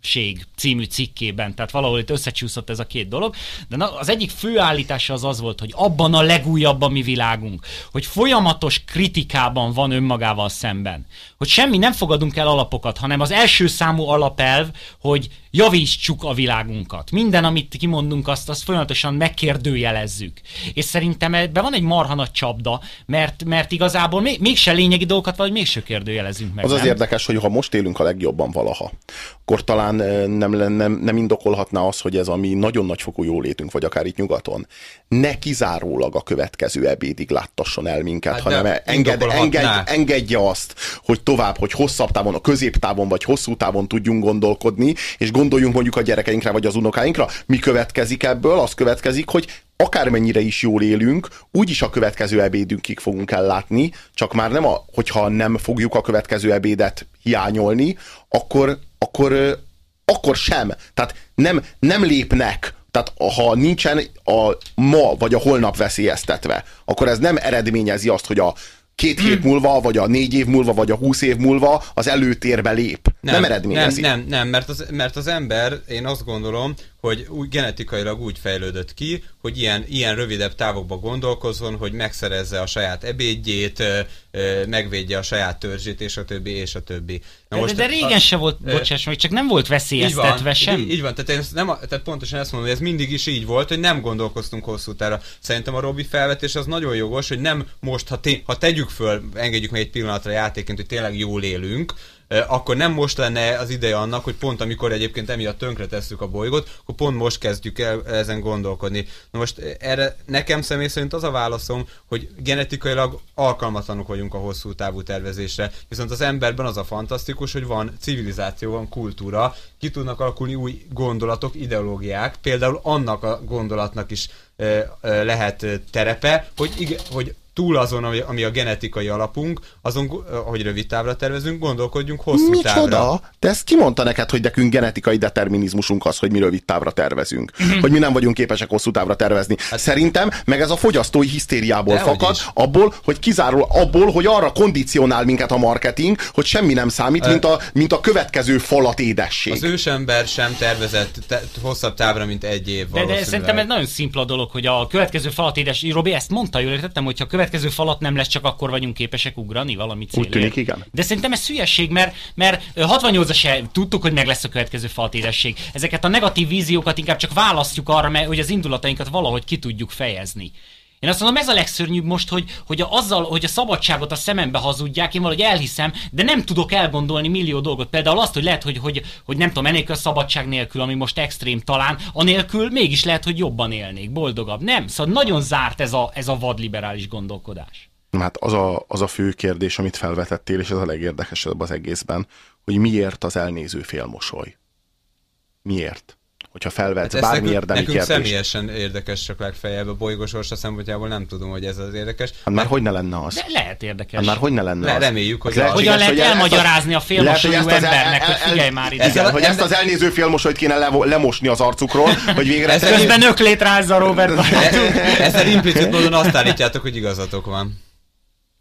ség című cikkében, tehát valahol itt összecsúszott ez a két dolog, de na, az egyik fő állítása az az volt, hogy abban a legújabb a mi világunk, hogy folyamatos kritikában van önmagával szemben, hogy semmi nem fogadunk el alapokat, hanem az első számú alapelv, hogy javítsuk a világunkat. Minden, amit kimondunk, azt, azt folyamatosan megkérdőjelezzük. És szerintem ebben van egy marha nagy csapda, mert, mert igazából még, mégse lényegi dolgokat vagy mégse kérdőjelezünk meg. Az nem? az érdekes, hogy ha most élünk a legjobban valaha, akkor talán nem, nem, nem indokolhatná az, hogy ez a mi nagyon nagyfokú jólétünk, vagy akár itt nyugaton, ne kizárólag a következő ebédig láttasson el minket, hát hanem enged, enged, engedje azt, hogy tovább, hogy hosszabb távon, a középtávon vagy hosszú távon tudjunk gondolkodni, és gondoljunk mondjuk a gyerekeinkre vagy az unokáinkra. Mi következik ebből? Az következik, hogy akármennyire is jól élünk, úgyis a következő ebédünkig fogunk ellátni, csak már nem a, hogyha nem fogjuk a következő ebédet hiányolni, akkor, akkor, akkor sem. Tehát nem, nem lépnek tehát ha nincsen a ma vagy a holnap veszélyeztetve, akkor ez nem eredményezi azt, hogy a két hét múlva, vagy a négy év múlva, vagy a húsz év múlva az előtérbe lép. Nem, nem eredményezi. Nem, nem, nem, mert az, mert az ember, én azt gondolom, hogy úgy genetikailag úgy fejlődött ki, hogy ilyen, ilyen rövidebb távokba gondolkozzon, hogy megszerezze a saját ebédjét, megvédje a saját törzsét, és a többi, és a többi. Na de, most de régen a, se volt, bocsáss meg, csak nem volt veszélyeztetve van, sem. Így, így van, tehát, én nem, tehát pontosan ezt mondom, hogy ez mindig is így volt, hogy nem gondolkoztunk hosszú távra. Szerintem a Robi felvetés az nagyon jogos, hogy nem most, ha, té, ha tegyük föl, engedjük meg egy pillanatra játéként, hogy tényleg jól élünk, akkor nem most lenne az ideje annak, hogy pont amikor egyébként emiatt tönkre tesszük a bolygót, akkor pont most kezdjük el ezen gondolkodni. Na most erre nekem személy szerint az a válaszom, hogy genetikailag alkalmatlanok vagyunk a hosszú távú tervezésre, viszont az emberben az a fantasztikus, hogy van civilizáció, van kultúra, ki tudnak alakulni új gondolatok, ideológiák, például annak a gondolatnak is lehet terepe, hogy, igen, hogy túl azon, ami, ami a genetikai alapunk, azon, hogy rövid távra tervezünk, gondolkodjunk hosszú Micsoda? távra. De ezt ki mondta neked, hogy nekünk genetikai determinizmusunk az, hogy mi rövid távra tervezünk? Mhm. hogy mi nem vagyunk képesek hosszú távra tervezni. Hát, Szerintem meg ez a fogyasztói hisztériából fakad, abból, hogy kizáról, abból, hogy arra kondicionál minket a marketing, hogy semmi nem számít, mint a, mint a következő falat édesség. Az ősember sem tervezett te, hosszabb távra, mint egy év. De, de szerintem ez nagyon szimpla dolog, hogy a következő falat édesség, Robi ezt mondta, jól értettem, hogyha a következő falat nem lesz, csak akkor vagyunk képesek ugrani valami célért. Úgy tűnik, igen. De szerintem ez hülyeség, mert, mert 68 se tudtuk, hogy meg lesz a következő falat édesség. Ezeket a negatív víziókat inkább csak választjuk arra, mert, hogy az indulatainkat valahogy ki tudjuk fejezni. Én azt mondom, ez a legszörnyűbb most, hogy, hogy a, azzal, hogy a szabadságot a szemembe hazudják, én valahogy elhiszem, de nem tudok elgondolni millió dolgot. Például azt, hogy lehet, hogy, hogy, hogy nem tudom, enélkül a szabadság nélkül, ami most extrém talán, anélkül mégis lehet, hogy jobban élnék, boldogabb. Nem, szóval nagyon zárt ez a, ez a vadliberális gondolkodás. Hát az a, az a fő kérdés, amit felvetettél, és ez a legérdekesebb az egészben, hogy miért az elnéző félmosoly? Miért? Hogyha felvetsz hát bármi érdemi nekünk kérdést. személyesen érdekes csak legfeljebb a bolygósorsa szempontjából nem tudom, hogy ez az érdekes. Hát már hogy ne lenne az? De lehet érdekes. Hát már hogy ne lenne Le, az? Reméljük, hogy lehet, Hogyan lehet elmagyarázni a félmosolyú embernek, hogy figyelj már ide. Igen, hogy ezt az elnéző félmosolyt kéne lemosni az arcukról, hogy végre... Ez közben öklét rázza Robert Ezzel implicit módon azt állítjátok, hogy igazatok van.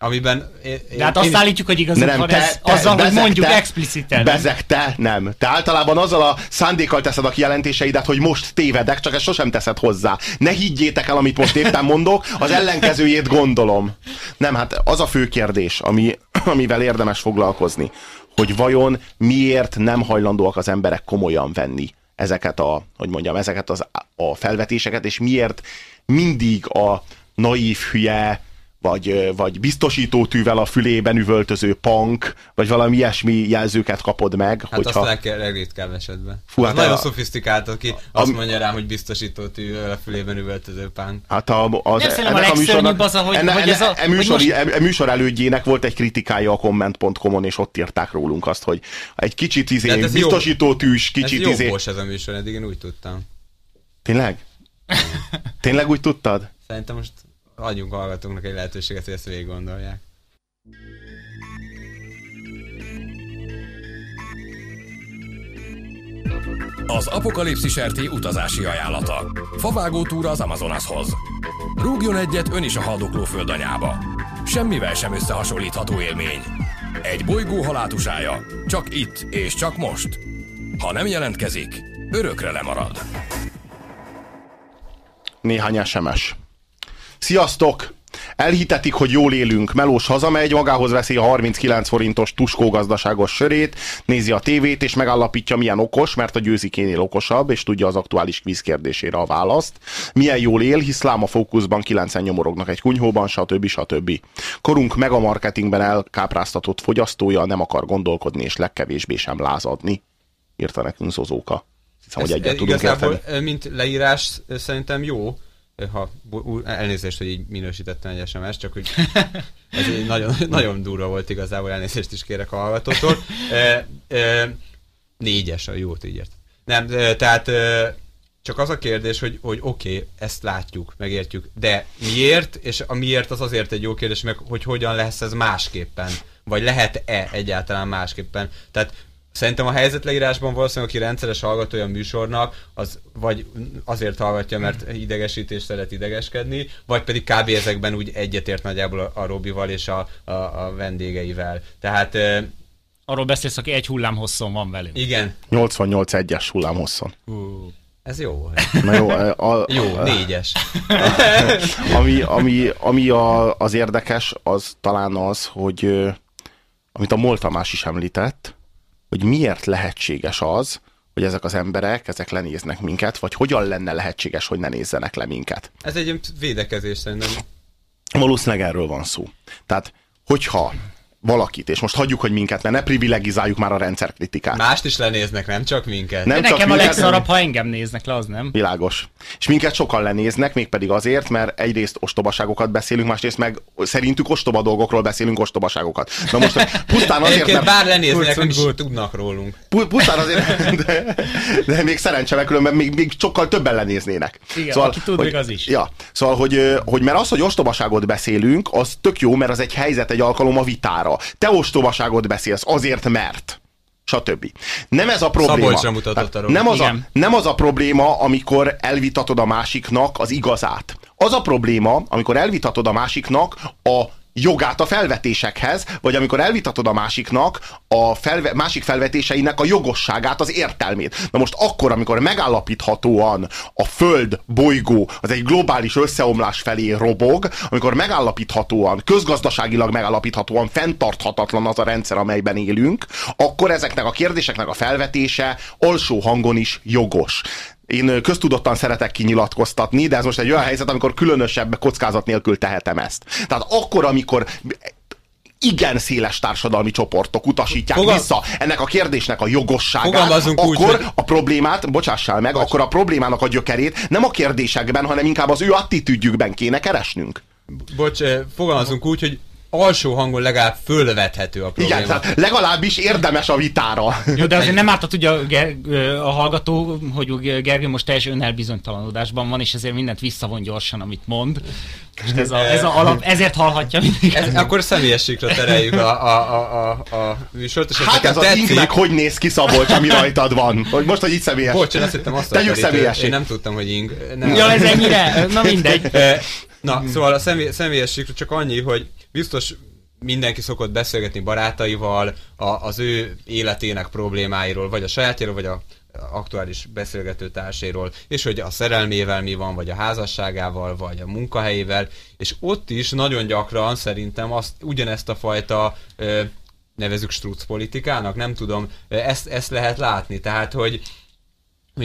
Amiben... Én, De hát azt én... állítjuk, hogy igazad nem, van te, ez, te, azzal, bezeg, hogy mondjuk te, expliciten. Bezeg, te nem. Te általában azzal a szándékkal teszed a kijelentéseidet, hogy most tévedek, csak ezt sosem teszed hozzá. Ne higgyétek el, amit most éppen mondok, az ellenkezőjét gondolom. Nem, hát az a fő kérdés, ami, amivel érdemes foglalkozni, hogy vajon miért nem hajlandóak az emberek komolyan venni ezeket a, hogy mondjam, ezeket az, a felvetéseket, és miért mindig a naív, hülye, vagy, vagy biztosítótűvel a fülében üvöltöző punk, vagy valami ilyesmi jelzőket kapod meg. Hát hogyha... azt leg, legritkább esetben. Fú, hát nagyon a... szofisztikált, aki a... azt mondja rám, hogy biztosítótűvel a fülében üvöltöző punk. Hát a, az, Nem ennek a, a műsornak, az, ahogy, enne, hogy ez a, e, műsor, most... e, műsor elődjének volt egy kritikája a comment.com-on, és ott írták rólunk azt, hogy egy kicsit izé, biztosítótűs, kicsit ez izé... Ez ez a műsor, eddig én úgy tudtam. Tényleg? Tényleg úgy tudtad? Szerintem most adjunk hallgatóknak egy lehetőséget, hogy ezt végig gondolják. Az Apokalipszis RT utazási ajánlata. Favágó túra az Amazonashoz. Rúgjon egyet ön is a haldokló földanyába. Semmivel sem összehasonlítható élmény. Egy bolygó halátusája. Csak itt és csak most. Ha nem jelentkezik, örökre lemarad. Néhány SMS. Sziasztok! Elhitetik, hogy jól élünk. Melós hazamegy, magához veszi a 39 forintos tuskó gazdaságos sörét, nézi a tévét, és megállapítja, milyen okos, mert a győzikénél okosabb, és tudja az aktuális kvíz kérdésére a választ. Milyen jól él, hisz láma fókuszban 9 nyomorognak egy kunyhóban, stb. stb. Korunk megamarketingben elkápráztatott fogyasztója nem akar gondolkodni, és legkevésbé sem lázadni. Írta nekünk Zozóka. Hiszem, hogy egyet tudunk érteni. mint leírás szerintem jó, ha elnézést, hogy így minősítettem egy SMS, csak hogy ez egy nagyon, nagyon durva volt igazából, elnézést is kérek a hallgatótól. E, e, négyes, a jót így ért. Nem, tehát csak az a kérdés, hogy, hogy oké, okay, ezt látjuk, megértjük, de miért, és a miért az azért egy jó kérdés, meg hogy hogyan lesz ez másképpen, vagy lehet-e egyáltalán másképpen. Tehát Szerintem a helyzetleírásban valószínűleg, aki rendszeres hallgatója a műsornak, az vagy azért hallgatja, mert idegesítés szeret idegeskedni, vagy pedig kb. ezekben úgy egyetért nagyjából a, a Robival és a, a, a vendégeivel. Tehát Arról beszélsz, aki egy hullámhosszon van velünk. Igen. 88 egyes hullámhosszon. Uh, ez jó volt. Na jó, a, a, jó, négyes. ami ami, ami a, az érdekes, az talán az, hogy amit a Moltamás is említett, hogy miért lehetséges az, hogy ezek az emberek, ezek lenéznek minket, vagy hogyan lenne lehetséges, hogy ne nézzenek le minket. Ez egy védekezés szerintem. Valószínűleg erről van szó. Tehát, hogyha valakit, és most hagyjuk, hogy minket, mert ne privilegizáljuk már a rendszerkritikát. Mást is lenéznek, nem csak minket. Nem De csak nekem minket, a legszarabb, ha engem néznek le, az nem. Világos. És minket sokan lenéznek, mégpedig azért, mert egyrészt ostobaságokat beszélünk, másrészt meg szerintük ostoba dolgokról beszélünk ostobaságokat. Na most pusztán azért, mert... bár lenéznek, nem is tudnak rólunk. Pusztán azért, de, de még szerencse, mert különben még, még sokkal többen lenéznének. Igen, szóval, aki tud, hogy, még az is. Ja, szóval, hogy, hogy mert az, hogy ostobaságot beszélünk, az tök jó, mert az egy helyzet, egy alkalom a vitára ostobaságára. Te ostobaságot beszélsz azért, mert stb. Nem ez a probléma. nem, az a, nem az a probléma, amikor elvitatod a másiknak az igazát. Az a probléma, amikor elvitatod a másiknak a jogát a felvetésekhez, vagy amikor elvitatod a másiknak a felve, másik felvetéseinek a jogosságát, az értelmét. Na most akkor, amikor megállapíthatóan a Föld bolygó az egy globális összeomlás felé robog, amikor megállapíthatóan, közgazdaságilag megállapíthatóan fenntarthatatlan az a rendszer, amelyben élünk, akkor ezeknek a kérdéseknek a felvetése alsó hangon is jogos Én köztudottan szeretek kinyilatkoztatni, de ez most egy olyan helyzet, amikor különösebb kockázat nélkül tehetem ezt. Tehát akkor, amikor igen széles társadalmi csoportok utasítják Fogal... vissza ennek a kérdésnek a jogosságát, akkor úgy, hogy... a problémát, bocsássál meg, Bocs. akkor a problémának a gyökerét nem a kérdésekben, hanem inkább az ő attitűdjükben kéne keresnünk. Bocs, fogalmazunk úgy, hogy alsó hangon legalább fölvethető a probléma. Igen, tehát legalábbis érdemes a vitára. Jó, de azért nem ártott ugye a, Ger- a hallgató, hogy Gergő most teljes önelbizonytalanodásban van, és ezért mindent visszavon gyorsan, amit mond. És ez, a, ez a alap, ezért hallhatja mindig. Ez, akkor személyességre tereljük a, a, a, a, a műsort. És hát ez tetszik... az meg hogy néz ki Szabolcs, ami rajtad van. Hogy most, hogy itt személyes. Bocs, én azt hittem azt Tegyük személyes. Én nem tudtam, hogy ing. Nem. Ja, ez ennyire? Na mindegy. Na, szóval a személy, személyességre csak annyi, hogy biztos mindenki szokott beszélgetni barátaival a, az ő életének problémáiról, vagy a sajátéről, vagy a aktuális beszélgető társéről, és hogy a szerelmével mi van, vagy a házasságával, vagy a munkahelyével, és ott is nagyon gyakran szerintem azt, ugyanezt a fajta nevezük struc politikának, nem tudom, ezt, ezt lehet látni, tehát hogy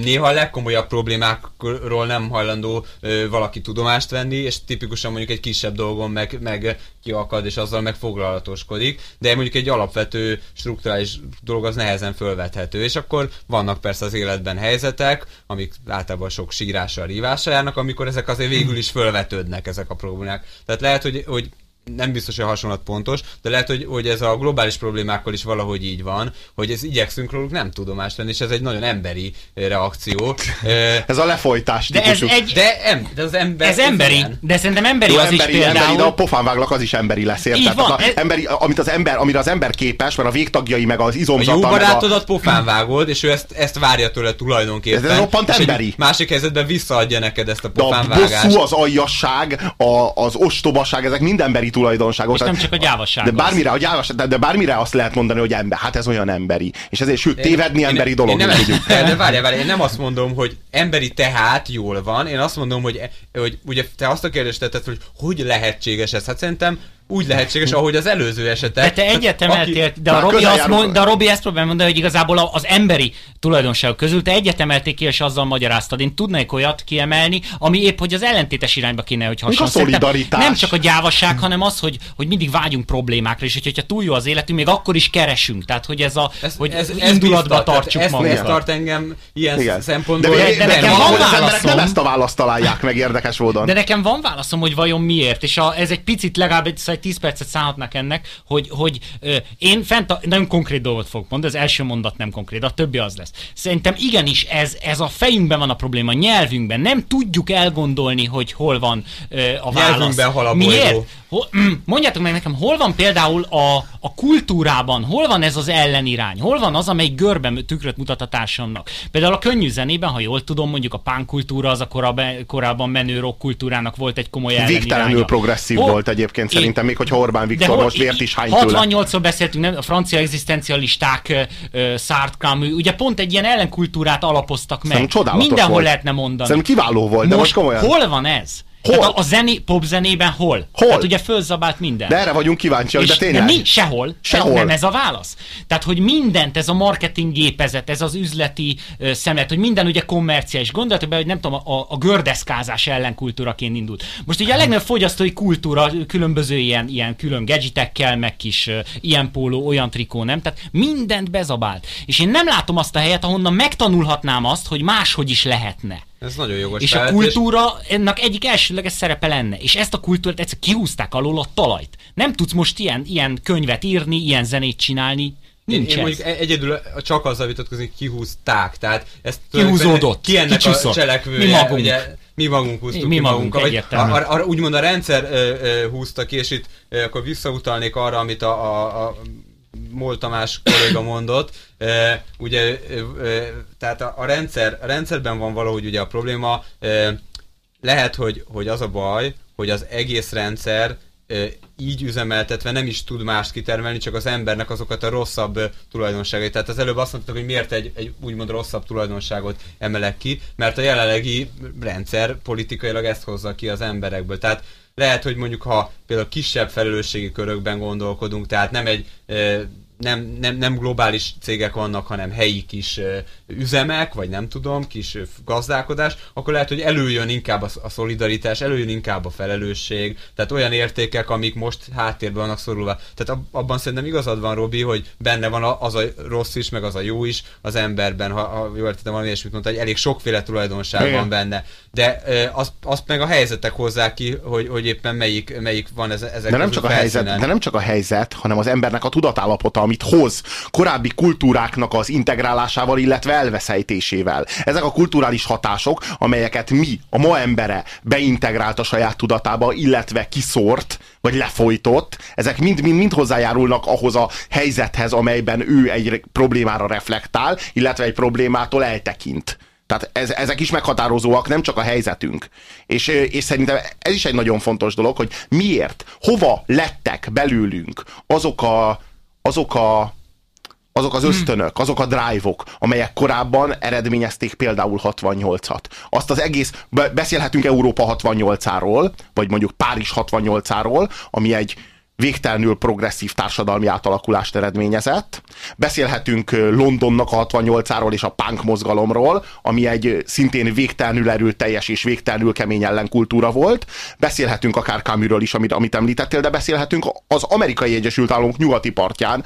néha a legkomolyabb problémákról nem hajlandó ö, valaki tudomást venni, és tipikusan mondjuk egy kisebb dolgon meg, meg kiakad, és azzal meg foglalatoskodik, de mondjuk egy alapvető strukturális dolog az nehezen fölvethető, és akkor vannak persze az életben helyzetek, amik általában sok sírással, rívással járnak, amikor ezek azért végül is fölvetődnek ezek a problémák. Tehát lehet, hogy, hogy nem biztos, hogy a hasonlat pontos, de lehet, hogy, hogy ez a globális problémákkal is valahogy így van, hogy ez igyekszünk róluk nem tudomást venni, és ez egy nagyon emberi eh, reakció. ez a lefolytás de ez egy... de, em, de az ember... Ez emberi, ilyen. de szerintem emberi Jó, az emberi, is például... Emberi, de a pofánváglak az is emberi lesz, érted? Van, ez... emberi, amit az ember, amire az ember képes, mert a végtagjai meg az izomzata... A jó barátodat a... pofán vágod, és ő ezt, ezt várja tőle tulajdonképpen. Ez roppant emberi. Másik helyzetben visszaadja neked ezt a pofánvágást. De a bosszú, az aljasság, a, az ostobaság, ezek mind emberi tulajdonságok. És nem csak a gyávaság. De bármire, a gyávaság, de, de bármire azt lehet mondani, hogy ember, hát ez olyan emberi. És ezért, sőt, tévedni én, emberi én, dolog. Én nem, tudjuk. De várj, várj, én nem azt mondom, hogy emberi tehát jól van, én azt mondom, hogy, hogy ugye te azt a kérdést tetted, hogy hogy lehetséges ez. Hát szerintem úgy lehetséges, ahogy az előző esetek. De te egyetemeltél, aki... de, a Robi azt mond, de a Robi ezt próbál mondani, hogy igazából az emberi tulajdonságok közül te egyetemelték ki, és azzal magyaráztad. Én tudnék olyat kiemelni, ami épp, hogy az ellentétes irányba kéne, hogy hasonló. A szolidaritás. Nem csak a gyávaság, hanem az, hogy, hogy mindig vágyunk problémákra, és hogyha túl jó az életünk, még akkor is keresünk. Tehát, hogy ez a, ez, hogy ez, ez indulatba biztos, tartjuk ez, magunkat. Ez tart engem ilyen Igen. szempontból. De, de, de nekem van válaszom. Nem ezt a választ találják meg érdekes módon. De nekem van válaszom, hogy vajon miért, és a, ez egy picit legalább egy, egy 10 percet szállhat állhatnak ennek, hogy, hogy ö, én fent a, nagyon konkrét dolgot fogok mondani, az első mondat nem konkrét, a többi az lesz. Szerintem igenis ez, ez a fejünkben van a probléma, a nyelvünkben. Nem tudjuk elgondolni, hogy hol van ö, a válasz. Nyelvünkben hol a Miért? Hol, mm, mondjátok meg nekem, hol van például a, a kultúrában, hol van ez az ellenirány? Hol van az, amely görben tükröt mutat a társadalomnak? Például a könnyű zenében, ha jól tudom, mondjuk a pánkultúra az a korábban, korábban menő rock kultúrának volt egy komoly elleniránya. Végtelenül progresszív hol, volt egyébként én, szerintem, még hogyha Orbán Viktor most vért is hány 68-szor beszéltünk, nem, a francia egzisztencialisták, Sartre, ugye pont egy ilyen ellenkultúrát alapoztak meg. Mindenhol volt. lehetne mondani. Szerintem kiváló volt, de most, most komolyan. hol van ez? Hol? Tehát a, a zené, popzenében hol? Hol? Tehát ugye fölzabált minden. De erre vagyunk kíváncsiak, de tényleg. De mi? Sehol. Sehol. Nem ez a válasz. Tehát, hogy mindent, ez a marketing gépezet, ez az üzleti uh, szemlet, hogy minden ugye kommerciális. Gondoljatok be, hogy nem tudom, a, a gördeszkázás ellenkultúraként indult. Most ugye a legnagyobb fogyasztói kultúra különböző ilyen, ilyen külön gadgetekkel, meg kis uh, ilyen póló, olyan trikó, nem? Tehát mindent bezabált. És én nem látom azt a helyet, ahonnan megtanulhatnám azt, hogy máshogy is lehetne. Ez nagyon jogos. És a kultúra ennek egyik elsőleges szerepe lenne. És ezt a kultúrát egyszer kihúzták alól a talajt. Nem tudsz most ilyen, ilyen könyvet írni, ilyen zenét csinálni, Nincs én, én mondjuk egyedül csak azzal vitatkozni, kihúzták. Tehát ezt Kihúzódott. Ki ennek Kicsúszott. a cselekvője? Mi magunk. Ugye, mi magunk húztuk mi, mi magunk, magunk vagy a, a, a, úgymond a rendszer ö, ö, húzta ki, és itt ö, akkor visszautalnék arra, amit a, a, a Mol Tamás kolléga mondott, e, ugye, e, tehát a, a, rendszer, a rendszerben van valahogy ugye a probléma, e, lehet, hogy, hogy az a baj, hogy az egész rendszer e, így üzemeltetve nem is tud mást kitermelni, csak az embernek azokat a rosszabb tulajdonságait. Tehát az előbb azt mondtuk, hogy miért egy, egy úgymond rosszabb tulajdonságot emelek ki, mert a jelenlegi rendszer politikailag ezt hozza ki az emberekből. Tehát lehet, hogy mondjuk ha például kisebb felelősségi körökben gondolkodunk, tehát nem egy nem, nem, nem globális cégek vannak, hanem helyi kis üzemek, vagy nem tudom, kis gazdálkodás, akkor lehet, hogy előjön inkább a, a szolidaritás, előjön inkább a felelősség, tehát olyan értékek, amik most háttérben vannak szorulva. Tehát abban szerintem igazad van, Robi, hogy benne van az a rossz is, meg az a jó is az emberben, ha, ha jól értettem valami ilyesmit mondta, hogy elég sokféle tulajdonság Igen. van benne. De azt, azt meg a helyzetek hozzák ki, hogy, hogy éppen melyik, melyik van ez, ezek de nem csak a helyzet, De nem csak a helyzet, hanem az embernek a tudatállapota, amit hoz korábbi kultúráknak az integrálásával, illetve elveszejtésével. Ezek a kulturális hatások, amelyeket mi, a ma embere beintegrált a saját tudatába, illetve kiszórt, vagy lefolytott, ezek mind-mind hozzájárulnak ahhoz a helyzethez, amelyben ő egy problémára reflektál, illetve egy problémától eltekint. Tehát ez, ezek is meghatározóak, nem csak a helyzetünk. És, és szerintem ez is egy nagyon fontos dolog, hogy miért, hova lettek belőlünk azok a, azok a azok az hmm. ösztönök, azok a drive-ok, amelyek korábban eredményezték például 68-at. Azt az egész, beszélhetünk Európa 68-áról, vagy mondjuk Párizs 68-áról, ami egy végtelenül progresszív társadalmi átalakulást eredményezett. Beszélhetünk Londonnak a 68-áról és a punk mozgalomról, ami egy szintén végtelenül erőteljes és végtelenül kemény ellenkultúra volt. Beszélhetünk akár Camusről is, amit, amit említettél, de beszélhetünk az amerikai Egyesült Államok nyugati partján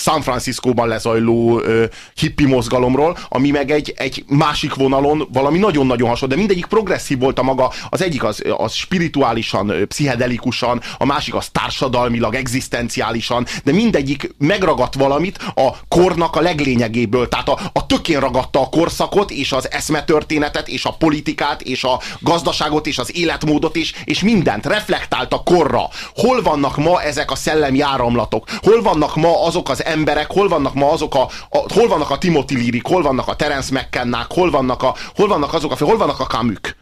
San Franciscóban lezajló ö, hippi mozgalomról, ami meg egy, egy másik vonalon valami nagyon-nagyon hasonló, de mindegyik progresszív volt a maga, az egyik az, az spirituálisan, pszichedelikusan, a másik az társadalmilag, egzisztenciálisan, de mindegyik megragadt valamit a kornak a leglényegéből, tehát a, a tökén ragadta a korszakot, és az eszmetörténetet, és a politikát, és a gazdaságot, és az életmódot, és, és mindent reflektált a korra. Hol vannak ma ezek a szellemi áramlatok? Hol vannak ma azok az emberek, hol vannak ma azok a, a hol vannak a Timothy Lirik, hol vannak a Terence McKennák, hol vannak, a, hol vannak azok a, hol vannak a Kamük?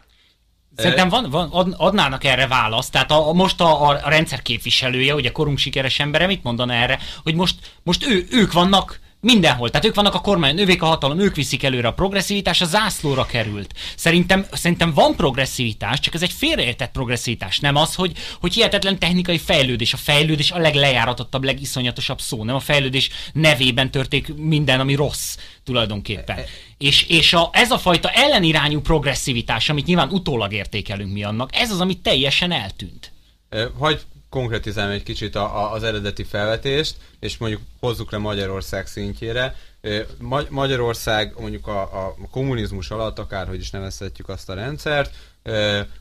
Szerintem van, van, adnának erre választ. Tehát a, a, most a, a rendszer képviselője, ugye korunk sikeres embere, mit mondana erre, hogy most, most ő, ők vannak Mindenhol. Tehát ők vannak a kormány, ővék a hatalom, ők viszik előre a progresszivitás, a zászlóra került. Szerintem, szerintem van progresszivitás, csak ez egy félreértett progresszivitás. Nem az, hogy, hogy hihetetlen technikai fejlődés. A fejlődés a leglejáratottabb, legiszonyatosabb szó. Nem a fejlődés nevében történik minden, ami rossz tulajdonképpen. E, e. És, és a, ez a fajta ellenirányú progresszivitás, amit nyilván utólag értékelünk mi annak, ez az, ami teljesen eltűnt. Hagy konkretizálni egy kicsit a, a, az eredeti felvetést, és mondjuk hozzuk le Magyarország szintjére. Magyarország mondjuk a, a kommunizmus alatt, akárhogy is nevezhetjük azt a rendszert,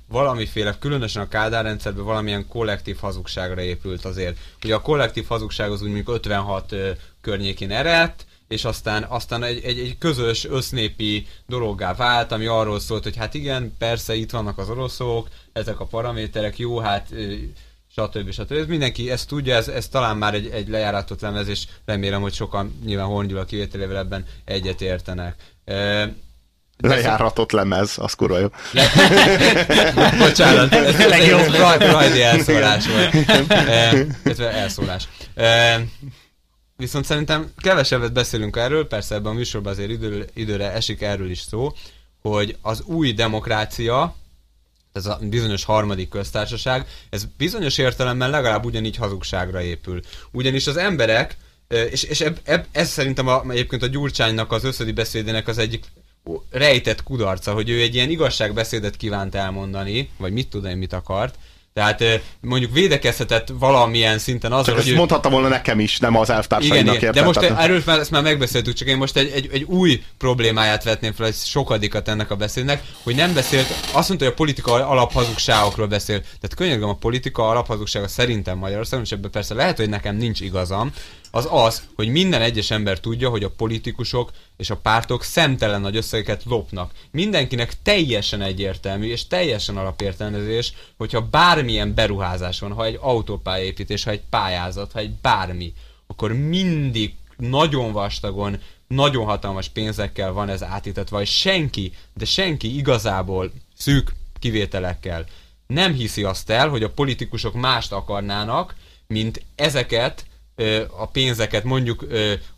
valamiféle, különösen a Kádár rendszerben valamilyen kollektív hazugságra épült azért. Ugye a kollektív hazugság az úgy mondjuk 56 környékén eredt, és aztán, aztán egy, egy, egy közös össznépi dologgá vált, ami arról szólt, hogy hát igen, persze itt vannak az oroszok, ezek a paraméterek, jó, hát stb. stb. Ez mindenki ezt tudja, ez, ez talán már egy, egy lejáratott lemez, és remélem, hogy sokan nyilván Horngyula kivételével ebben egyet értenek. E, Lejáratott lemez, az kurva jó. Le... Bocsánat, ez tényleg jó rajdi elszólás volt. Ez elszólás. E, viszont szerintem kevesebbet beszélünk erről, persze ebben a műsorban azért idő, időre esik erről is szó, hogy az új demokrácia, ez a bizonyos harmadik köztársaság, ez bizonyos értelemben legalább ugyanígy hazugságra épül. Ugyanis az emberek, és, és eb, eb, ez szerintem a, egyébként a Gyurcsánynak az összödi beszédének az egyik rejtett kudarca, hogy ő egy ilyen igazságbeszédet kívánt elmondani, vagy mit tudom én mit akart, tehát mondjuk védekezhetett valamilyen szinten azzal, hogy... Ezt ő... mondhatta volna nekem is, nem az elvtársainak igen, igen. De most tehát... erről már, ezt már megbeszéltük, csak én most egy, egy, egy új problémáját vetném fel, egy sokadikat ennek a beszédnek, hogy nem beszélt, azt mondta, hogy a politika alaphazugságokról beszél. Tehát könyörgöm, a politika alaphazugsága szerintem Magyarországon, és ebben persze lehet, hogy nekem nincs igazam, az az, hogy minden egyes ember tudja, hogy a politikusok és a pártok szemtelen nagy összegeket lopnak. Mindenkinek teljesen egyértelmű és teljesen alapértelmezés, hogyha bármilyen beruházás van, ha egy autópályaépítés, ha egy pályázat, ha egy bármi, akkor mindig nagyon vastagon, nagyon hatalmas pénzekkel van ez átítetve, és senki, de senki igazából szűk kivételekkel nem hiszi azt el, hogy a politikusok mást akarnának, mint ezeket a pénzeket mondjuk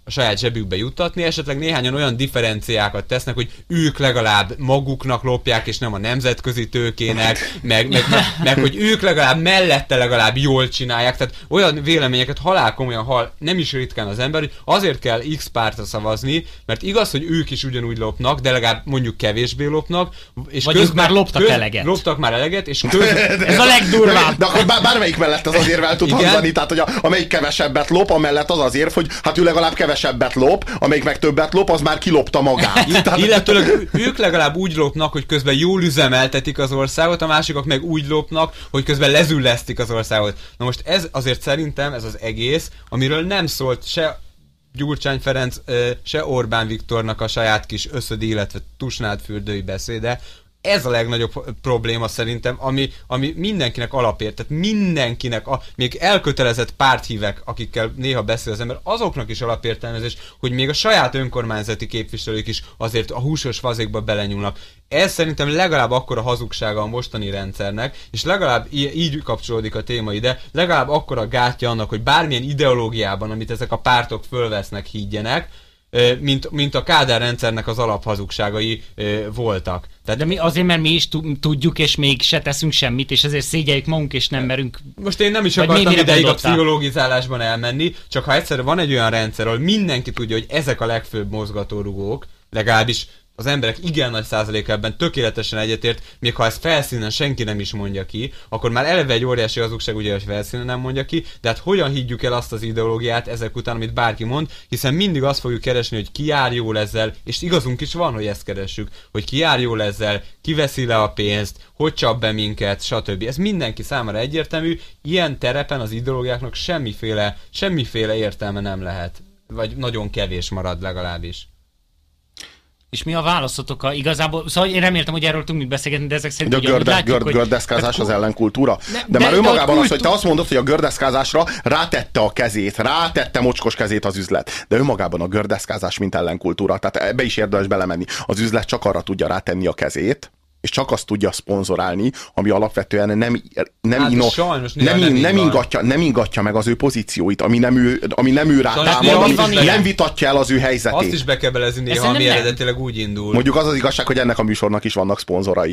a saját zsebükbe juttatni, esetleg néhányan olyan differenciákat tesznek, hogy ők legalább maguknak lopják, és nem a nemzetközi tőkének, meg, meg, meg, meg hogy ők legalább mellette legalább jól csinálják, tehát olyan véleményeket halál komolyan hal, nem is ritkán az ember, hogy azért kell X pártra szavazni, mert igaz, hogy ők is ugyanúgy lopnak, de legalább mondjuk kevésbé lopnak, és Vagy közben, már loptak köz, eleget. Loptak már eleget, és közben... Ez a legdurvább. De akkor bármelyik mellett az az érvel tud hangzani, tehát hogy a, amelyik kevesebbet lop, amellett az az érv, hogy hát ő legalább kevesebbet lop, amelyik meg többet lop, az már kilopta magát. Tehát... Illetőleg ők legalább úgy lopnak, hogy közben jól üzemeltetik az országot, a másikak meg úgy lopnak, hogy közben lezüllesztik az országot. Na most ez azért szerintem, ez az egész, amiről nem szólt se Gyurcsány Ferenc, se Orbán Viktornak a saját kis összödi, illetve Tusnád fürdői beszéde, ez a legnagyobb probléma szerintem, ami, ami mindenkinek alapért, tehát mindenkinek, a, még elkötelezett párthívek, akikkel néha beszél az ember, azoknak is alapértelmezés, hogy még a saját önkormányzati képviselők is azért a húsos fazékba belenyúlnak. Ez szerintem legalább akkor a hazugsága a mostani rendszernek, és legalább így, kapcsolódik a téma ide, legalább akkor a gátja annak, hogy bármilyen ideológiában, amit ezek a pártok fölvesznek, higgyenek, mint, mint a Kádár rendszernek az alaphazugságai voltak. Tehát, de mi azért, mert mi is tudjuk, és még se teszünk semmit, és ezért szégyeljük magunk, és nem merünk... Most én nem is akartam ideig a pszichológizálásban elmenni, csak ha egyszer van egy olyan rendszer, ahol mindenki tudja, hogy ezek a legfőbb mozgatórugók, legalábbis az emberek igen nagy százaléka ebben tökéletesen egyetért, még ha ezt felszínen senki nem is mondja ki, akkor már eleve egy óriási hazugság, ugye, hogy felszínen nem mondja ki, de hát hogyan higgyük el azt az ideológiát ezek után, amit bárki mond, hiszen mindig azt fogjuk keresni, hogy ki jár jól ezzel, és igazunk is van, hogy ezt keressük, hogy ki jár jól ezzel, ki veszi le a pénzt, hogy csap be minket, stb. Ez mindenki számára egyértelmű, ilyen terepen az ideológiáknak semmiféle, semmiféle értelme nem lehet, vagy nagyon kevés marad legalábbis. És mi a válaszotok? A, igazából, szóval én reméltem, hogy erről tudunk beszélgetni, de ezek szerint de a görde, látjuk, görd, gördeszkázás az ellenkultúra. Ne, de, de, már önmagában az, hogy te azt mondod, hogy a gördeszkázásra rátette a kezét, rátette mocskos kezét az üzlet. De önmagában a gördeszkázás mint ellenkultúra. Tehát ebbe is érdemes belemenni. Az üzlet csak arra tudja rátenni a kezét, és csak azt tudja szponzorálni, ami alapvetően nem, nem, hát, ino, sajnos, nem, nem, nem, ingatja, nem ingatja meg az ő pozícióit, ami nem ő, ami nem ő rá támad, ami nem vitatja el az ő helyzetét. Azt is be kell belezni néha, ami eredetileg úgy indul. Mondjuk az az igazság, hogy ennek a műsornak is vannak szponzorai.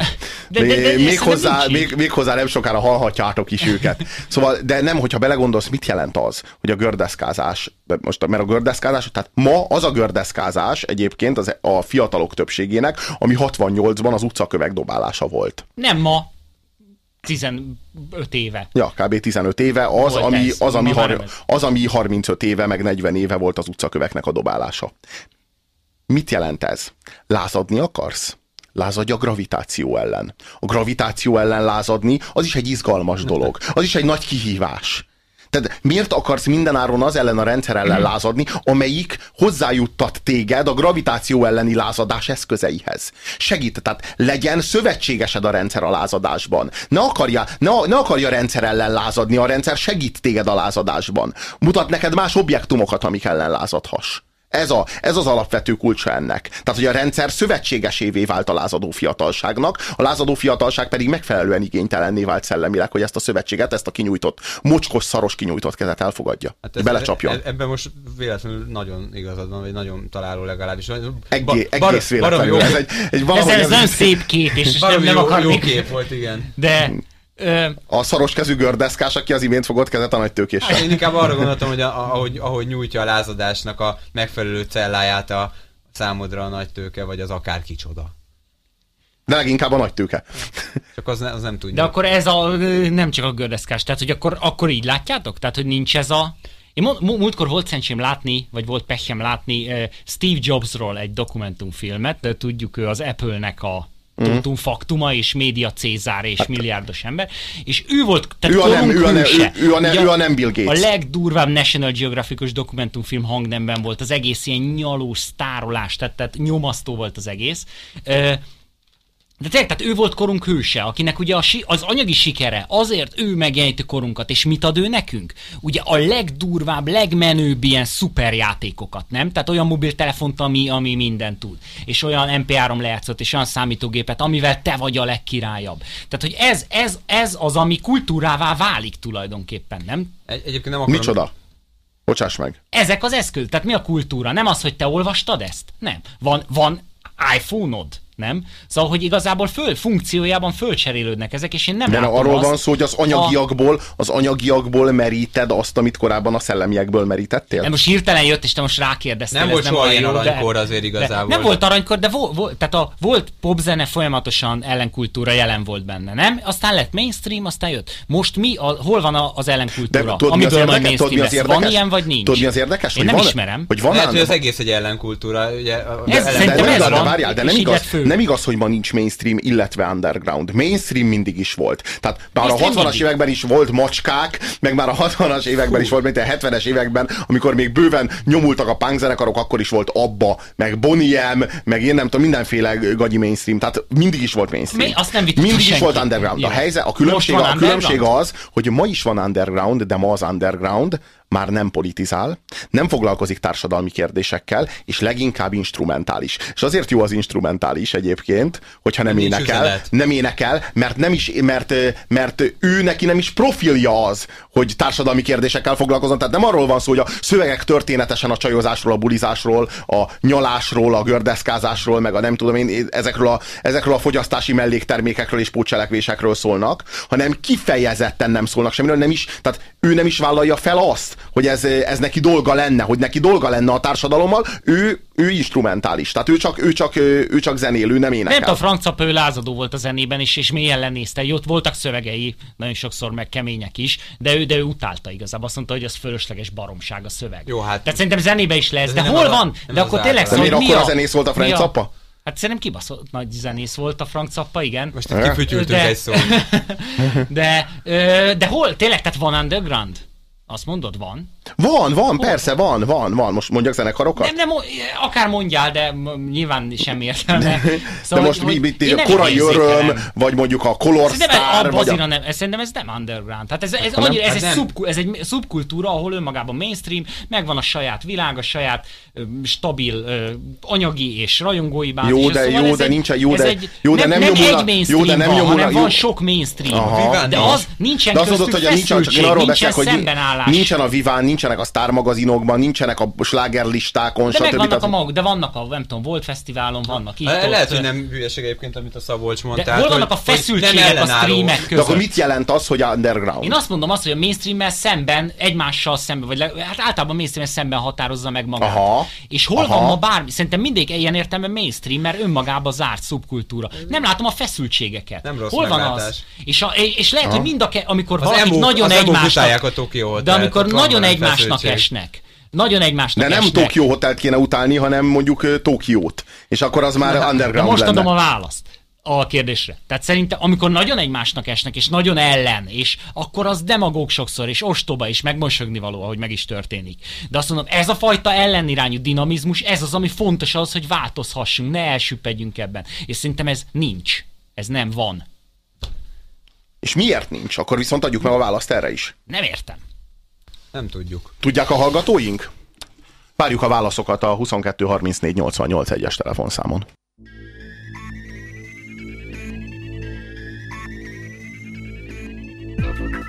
de, de, de, de, még, hozzá, még, még hozzá nem sokára hallhatjátok is őket. Szóval, de nem, hogyha belegondolsz, mit jelent az, hogy a gördeszkázás, most, mert a gördeszkázás, tehát ma az a gördeszkázás egyébként az, a fiatalok többségének, ami 68-ban az utcakövek dobálása volt. Nem ma, 15 éve. Ja, kb. 15 éve az, ami, az, ami, har, az, ami 35 éve, meg 40 éve volt az utcaköveknek a dobálása. Mit jelent ez? Lázadni akarsz? Lázadj a gravitáció ellen. A gravitáció ellen lázadni, az is egy izgalmas dolog. Az is egy nagy kihívás. Tehát miért akarsz mindenáron az ellen a rendszer ellen lázadni, amelyik hozzájuttat téged a gravitáció elleni lázadás eszközeihez? Segít, tehát legyen szövetségesed a rendszer a lázadásban. Ne akarja, ne, ne akarja rendszer ellen lázadni, a rendszer segít téged a lázadásban. Mutat neked más objektumokat, amik ellen lázadhass. Ez, a, ez az alapvető kulcsa ennek. Tehát, hogy a rendszer szövetségesévé vált a lázadó fiatalságnak, a lázadó fiatalság pedig megfelelően igénytelenné vált szellemileg, hogy ezt a szövetséget, ezt a kinyújtott, mocskos, szaros kinyújtott kezet elfogadja. Hát ez, belecsapjon. E, ebben most véletlenül nagyon igazad van, vagy nagyon találó legalábbis. Egé, egész véletlenül. Ez egy, egy valahogy ez, ez, ez nem szép kép, és nem, nem jó, jó kép volt, igen. De a szaros kezű gördeszkás, aki az imént fogott kezet a nagy tőkéssel. Hát én inkább arra gondoltam, hogy a, ahogy, ahogy nyújtja a lázadásnak a megfelelő celláját a számodra a nagy tőke, vagy az akár kicsoda. De leginkább a nagy tőke. Csak az, ne, az nem tudja. De akkor ez a, nem csak a gördeszkás, tehát hogy akkor, akkor így látjátok? Tehát, hogy nincs ez a... Én múltkor volt szerencsém látni, vagy volt pehjem látni Steve Jobsról egy dokumentumfilmet, de tudjuk, ő az Apple-nek a uh-huh. faktuma, és média Cézár, és hát, milliárdos ember, és ő volt, tehát ő a nem, ő a nem, ő, ő, a nem, ő a nem Bill Gates. A legdurvább National Geographicus dokumentumfilm hangnemben volt, az egész ilyen nyalós, sztárolás, tehát, tehát nyomasztó volt az egész. Uh, de tényleg, tehát ő volt korunk hőse, akinek ugye a, az anyagi sikere, azért ő megjelenítő korunkat, és mit ad ő nekünk? Ugye a legdurvább, legmenőbb ilyen szuperjátékokat, nem? Tehát olyan mobiltelefont, ami, ami minden tud. És olyan MP3 lejátszott, és olyan számítógépet, amivel te vagy a legkirályabb. Tehát, hogy ez, ez, ez az, ami kultúrává válik tulajdonképpen, nem? Egy, egyébként nem akarom... Micsoda? Bocsáss meg. Ezek az eszköz. Tehát mi a kultúra? Nem az, hogy te olvastad ezt? Nem. Van, van iPhone-od nem? Szóval, hogy igazából föl, funkciójában fölcserélődnek ezek, és én nem De látom arról azt, van szó, hogy az anyagiakból, az anyagiakból meríted azt, amit korábban a szellemiekből merítettél? Nem, most hirtelen jött, és te most rákérdeztél. Nem volt soha ilyen jó, de- aranykor azért de igazából. Nem volt aranykor, de vo, vo, tehát a, volt popzene folyamatosan ellenkultúra jelen volt benne, nem? Aztán lett mainstream, aztán jött. Most mi, a, hol van a, az De ellenkultúra? tudod, mi az amiből majd érdekes? Tudod, mainstream mi az érdekes? Van ilyen, vagy nincs? Tudod, mi az érdekes? Én hogy nem van, ismerem. Hogy van Lehet, hogy az egész egy ellenkultúra. Ugye, Ez de- de, ez nem, de van, várjál, de nem és így igaz, lett fő. Nem igaz, hogy ma nincs mainstream, illetve underground. Mainstream mindig is volt. Tehát már a Mainstream 60-as mindig. években is volt macskák, meg már a 60-as években is volt, mint a 70-es években, amikor még bőven nyomultak a punk zenekarok, akkor is volt Abba, meg Bonnie M, meg én nem tudom, mindenféle gagyi mainstream. Tehát mindig is volt mainstream. Mi- azt nem mindig is senki. volt underground. A Jó. helyzet, a különbség, a különbség az, hogy ma is van underground, de ma az underground már nem politizál, nem foglalkozik társadalmi kérdésekkel, és leginkább instrumentális. És azért jó az instrumentális egyébként, hogyha nem Nincs énekel, üzenet. nem énekel, mert nem is, mert, mert ő neki nem is profilja az, hogy társadalmi kérdésekkel foglalkozon. Tehát nem arról van szó, hogy a szövegek történetesen a csajozásról, a bulizásról, a nyalásról, a gördeszkázásról, meg a nem tudom én, ezekről a, ezekről a fogyasztási melléktermékekről és pótcselekvésekről szólnak, hanem kifejezetten nem szólnak semmiről, nem is, tehát ő nem is vállalja fel azt, hogy ez, ez neki dolga lenne, hogy neki dolga lenne a társadalommal, ő, ő instrumentális. Tehát ő csak, ő csak, ő csak zenélő, nem énekel. Nem tudom, Frank Zappa, ő lázadó volt a zenében is, és mélyen lenézte. Ott voltak szövegei, nagyon sokszor meg kemények is, de ő, de ő utálta igazából. Azt mondta, hogy az fölösleges baromság a szöveg. Jó, hát- Tehát szerintem zenébe is lesz. De nem hol a- van? nem De akkor tényleg De szóval, miért mi akkor a- zenész volt a Frank a- Zappa? Hát szerintem kibaszott nagy zenész volt a Frank Zappa, igen. Most itt kifütyültünk De- egy szót. De, de hol? Tényleg, tehát van underground? Azt mondod, van? Van, van, persze, van, van, van. Most mondjak zenekarokat? Nem, nem, akár mondjál, de nyilván semmi értelme. De Szóval, most hogy- mi, mi, a korai öröm, vagy mondjuk a Color Szerintem ez, Star, vagy a... nem, ez, szerintem ez nem underground. Tehát ez, ez, nem? annyira, ez, Hát egy nem. szubku, ez egy szubkultúra, ahol önmagában mainstream, megvan a saját világ, a saját stabil anyagi és rajongói bázis. Jó, de- szóval jó, de egy- nincs- jó, de- egy, jó, de nem, nem nyomulna- egy mainstream jó, de nem van, nyomulna- hanem jó. van sok mainstream. Aha. De az nincsen De azt mondod, hogy nincsen, csak én arról beszélek, hogy szembenállás. nincsen a Viván, nincsenek a Star magazinokban, nincsenek a slágerlistákon, de stb. megvannak Tehát- a maguk, de vannak a, nem tudom, volt fesztiválon, vannak itt, Le- Lehet, ott, hogy nem hülyeség egyébként, amit a Szabolcs mondta. de hol vannak a feszültségek a streamek De között? akkor mit jelent az, hogy underground? Én azt mondom azt, hogy a mainstream szemben, egymással szemben, vagy le, hát általában mainstream szemben határozza meg magát. Aha. És hol Aha. van ma bármi? Szerintem mindig ilyen értelme mainstream, mert önmagában zárt szubkultúra. Nem látom a feszültségeket. Nem rossz hol van meglátás. az? És, a, és lehet, hogy mind a ke, amikor Az valakik emo- nagyon az egymásnak, a Tokyo de amikor nagyon egymásnak feszültség. esnek, nagyon egymásnak De nem esnek. Tokyo Hotelt kéne utálni, hanem mondjuk Tokiót. És akkor az már De underground most lenne. adom a választ a kérdésre. Tehát szerintem, amikor nagyon egymásnak esnek, és nagyon ellen, és akkor az demagóg sokszor, és ostoba, és megmosogni való, ahogy meg is történik. De azt mondom, ez a fajta ellenirányú dinamizmus, ez az, ami fontos az, hogy változhassunk, ne elsüppedjünk ebben. És szerintem ez nincs. Ez nem van. És miért nincs? Akkor viszont adjuk meg a választ erre is. Nem értem. Nem tudjuk. Tudják a hallgatóink? Várjuk a válaszokat a 22 34 88 1-es telefonszámon.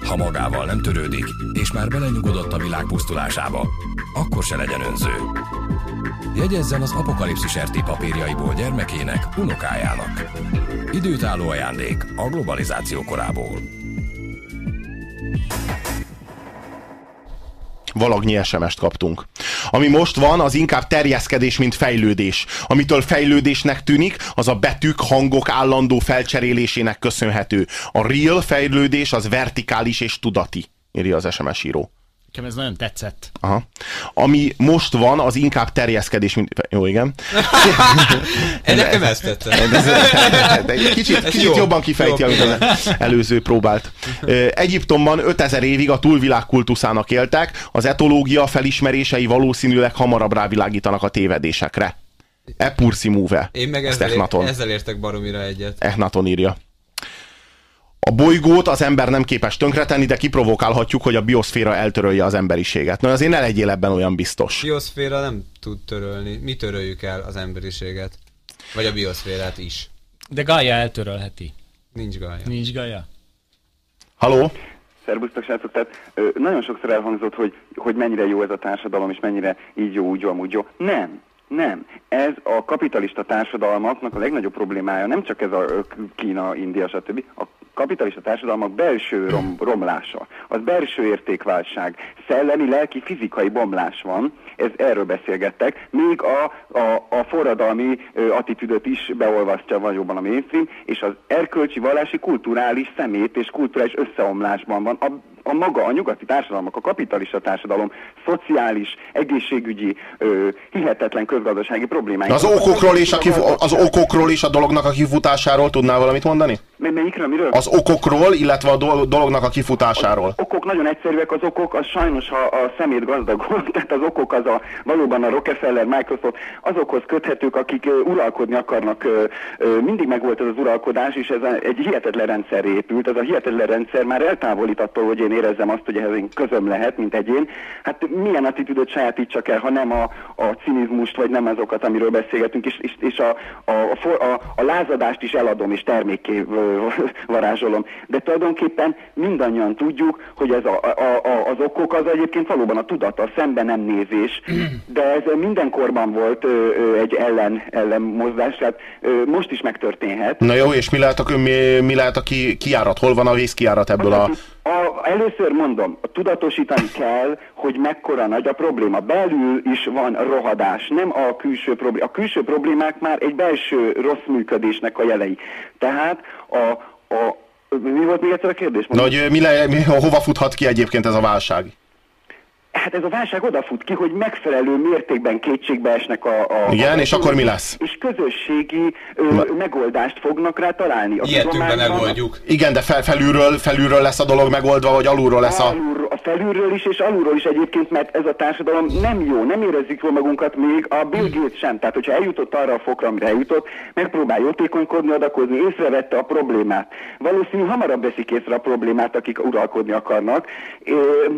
Ha magával nem törődik, és már belenyugodott a világ pusztulásába, akkor se legyen önző. Jegyezzen az apokalipszis RT papírjaiból gyermekének, unokájának. Időtálló ajándék a globalizáció korából. Valagnyi SMS-t kaptunk. Ami most van, az inkább terjeszkedés, mint fejlődés. Amitől fejlődésnek tűnik, az a betűk, hangok állandó felcserélésének köszönhető. A real fejlődés az vertikális és tudati, írja az SMS író. Nekem ez nagyon tetszett. Aha. Ami most van, az inkább terjeszkedés, mint... Jó, igen. Én nekem ezt tetszett. De kicsit, kicsit jó. jobban kifejti, Jó. amit az előző próbált. Egyiptomban 5000 évig a túlvilág kultuszának éltek, az etológia felismerései valószínűleg hamarabb rávilágítanak a tévedésekre. E pursi move. Én meg ezzel, ér, ezzel értek baromira egyet. Echnaton írja. A bolygót az ember nem képes tönkretenni, de kiprovokálhatjuk, hogy a bioszféra eltörölje az emberiséget. Na azért ne legyél ebben olyan biztos. Bioszféra nem tud törölni. Mi töröljük el az emberiséget. Vagy a bioszférát is. De Gaia eltörölheti. Nincs Gaia. Nincs Gaia? Haló? Szerbusztok, srácok, tehát ö, nagyon sokszor elhangzott, hogy, hogy mennyire jó ez a társadalom, és mennyire így jó, úgy jó, amúgy jó. Nem. Nem. Ez a kapitalista társadalmaknak a legnagyobb problémája, nem csak ez a Kína, India, stb. A kapitalista társadalmak belső rom, romlása, az belső értékválság, szellemi, lelki, fizikai bomlás van, ez erről beszélgettek, még a, a, a forradalmi ö, attitűdöt is beolvasztja vagyóban a mainstream, és az erkölcsi, vallási, kulturális szemét és kulturális összeomlásban van. A, a maga, a nyugati társadalmak, a kapitalista társadalom szociális, egészségügyi, ö, hihetetlen közgazdasági problémái. Az okokról, és a és a dolognak a kifutásáról tudnál valamit mondani? Melyikről, miről? Az okokról, illetve a dolognak a kifutásáról. Az okok nagyon egyszerűek, az okok, az sajnos, ha a szemét gazdagol, tehát az okok az a valóban a Rockefeller, Microsoft, azokhoz köthetők, akik uralkodni akarnak. Mindig megvolt ez az uralkodás, és ez a, egy hihetetlen rendszer épült. Ez a hihetetlen rendszer már eltávolít attól, hogy én érezzem azt, hogy ehhez én közöm lehet, mint egyén. Hát milyen attitűdöt sajátítsak el, ha nem a, a cinizmust, vagy nem azokat, amiről beszélgetünk, és, és, és a, a, a, a lázadást is eladom, és termékké varázsolom. De tulajdonképpen mindannyian tudjuk, hogy ez a, a, a, az okok az egyébként valóban a tudat, a szemben nem nézés, de ez mindenkorban volt ö, ö, egy ellen, ellen mozdás, tehát most is megtörténhet. Na jó, és mi lehet a, mi, mi lehet a ki, kiárat? Hol van a vészkiárat ebből a... a... Először mondom, tudatosítani kell, hogy mekkora nagy a probléma. Belül is van rohadás, nem a külső probléma. A külső problémák már egy belső rossz működésnek a jelei. Tehát a, a mi volt még egyszer a kérdés? Mondom. Nagy, mi le, mi, hova futhat ki egyébként ez a válság? Hát ez a válság odafut ki, hogy megfelelő mértékben kétségbe esnek a... a Igen, a és akkor mi lesz? És közösségi ö, megoldást fognak rá találni. A Ilyetünkben megoldjuk. Igen, de fel, felülről, felülről lesz a dolog megoldva, vagy alulról lesz a... Alul, a felülről is, és alulról is egyébként, mert ez a társadalom nem jó, nem érezzük jól magunkat még a Bill Gates sem. Tehát, hogyha eljutott arra a fokra, amire eljutott, megpróbál jótékonykodni, adakozni, észrevette a problémát. Valószínű hamarabb veszik észre a problémát, akik uralkodni akarnak.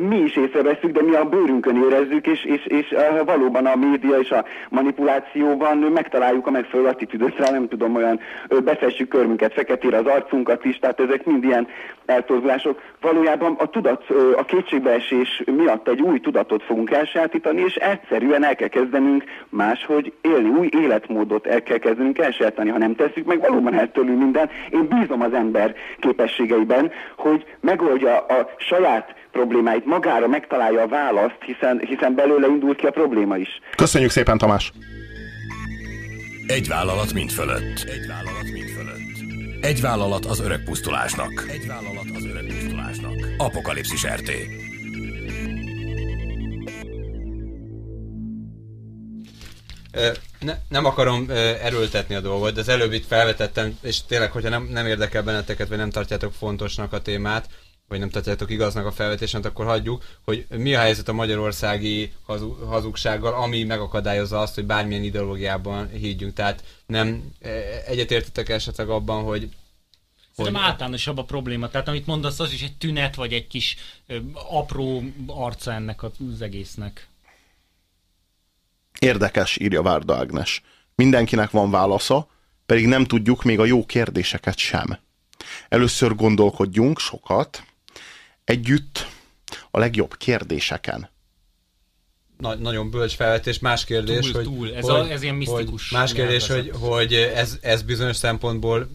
Mi is észreveszünk, de mi a bőrünkön érezzük, és, és, és valóban a média és a manipulációban megtaláljuk a megfelelő attitűdöt rá, nem tudom, olyan befessük körmünket, feketére az arcunkat is, tehát ezek mind ilyen eltorzulások. Valójában a tudat, a kétségbeesés miatt egy új tudatot fogunk elsajátítani, és egyszerűen el kell kezdenünk máshogy élni, új életmódot el kell kezdenünk elsajátítani. Ha nem tesszük meg, valóban eltörlünk minden. Én bízom az ember képességeiben, hogy megoldja a saját problémáit, magára megtalálja a választ, hiszen, hiszen belőle indult ki a probléma is. Köszönjük szépen, Tamás! Egy vállalat mind fölött. Egy vállalat mind fölött. Egy vállalat az öreg pusztulásnak. Egy vállalat az öreg pusztulásnak. Apokalipszis RT. Ne, nem akarom erőltetni a dolgot, de az előbb itt felvetettem, és tényleg, hogyha nem, nem érdekel benneteket, vagy nem tartjátok fontosnak a témát, vagy nem tartjátok igaznak a felvetésen, akkor hagyjuk, hogy mi a helyzet a magyarországi hazugsággal, ami megakadályozza azt, hogy bármilyen ideológiában higgyünk. Tehát nem egyetértetek esetleg abban, hogy Szerintem általánosabb a probléma. Tehát amit mondasz, az is egy tünet, vagy egy kis ö, apró arca ennek az egésznek. Érdekes, írja Várda Ágnes. Mindenkinek van válasza, pedig nem tudjuk még a jó kérdéseket sem. Először gondolkodjunk sokat, együtt a legjobb kérdéseken. Na, nagyon bölcs felvetés. Más kérdés, túl, hogy... Túl. Ez, hogy, a, ez ilyen misztikus. Más kérdés, hogy, hogy ez, ez bizonyos szempontból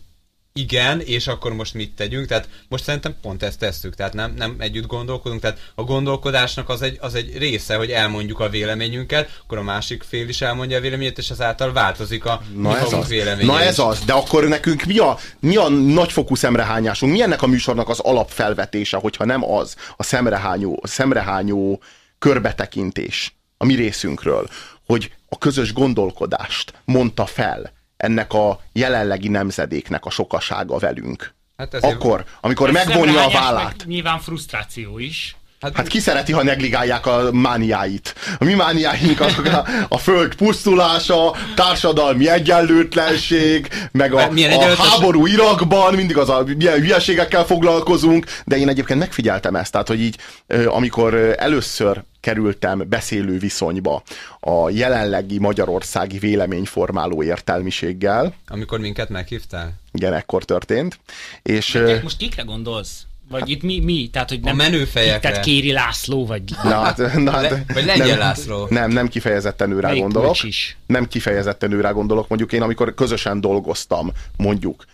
igen, és akkor most mit tegyünk? Tehát most szerintem pont ezt tesszük, tehát nem, nem együtt gondolkodunk, tehát a gondolkodásnak az egy, az egy része, hogy elmondjuk a véleményünket, akkor a másik fél is elmondja a véleményét, és ezáltal változik a Na ez az. Na ez az, de akkor nekünk mi a, mi a nagyfokú szemrehányásunk? Mi ennek a műsornak az alapfelvetése, hogyha nem az a szemrehányó, a szemrehányó körbetekintés a mi részünkről, hogy a közös gondolkodást mondta fel ennek a jelenlegi nemzedéknek a sokasága velünk. Hát Akkor, amikor megvonja a vállát. Nyilván frusztráció is. Hát, hát ki szereti, ha negligálják a mániáit? A mi mániáink azok a, a föld pusztulása, társadalmi egyenlőtlenség, meg a, a háború Irakban, mindig az a milyen hülyeségekkel foglalkozunk, de én egyébként megfigyeltem ezt, tehát hogy így amikor először kerültem beszélő viszonyba a jelenlegi magyarországi véleményformáló értelmiséggel. Amikor minket meghívtál? Igen, ekkor történt. És, de most kikre gondolsz? Vagy itt mi? mi? Tehát, hogy nem, a menőfejekre. Tehát Kéri László, vagy... Na, hát, na, hát, Le, vagy Lengyel nem, László. Nem, nem kifejezetten őrá Melyik gondolok. Is? Nem kifejezetten őrá gondolok. Mondjuk én, amikor közösen dolgoztam, mondjuk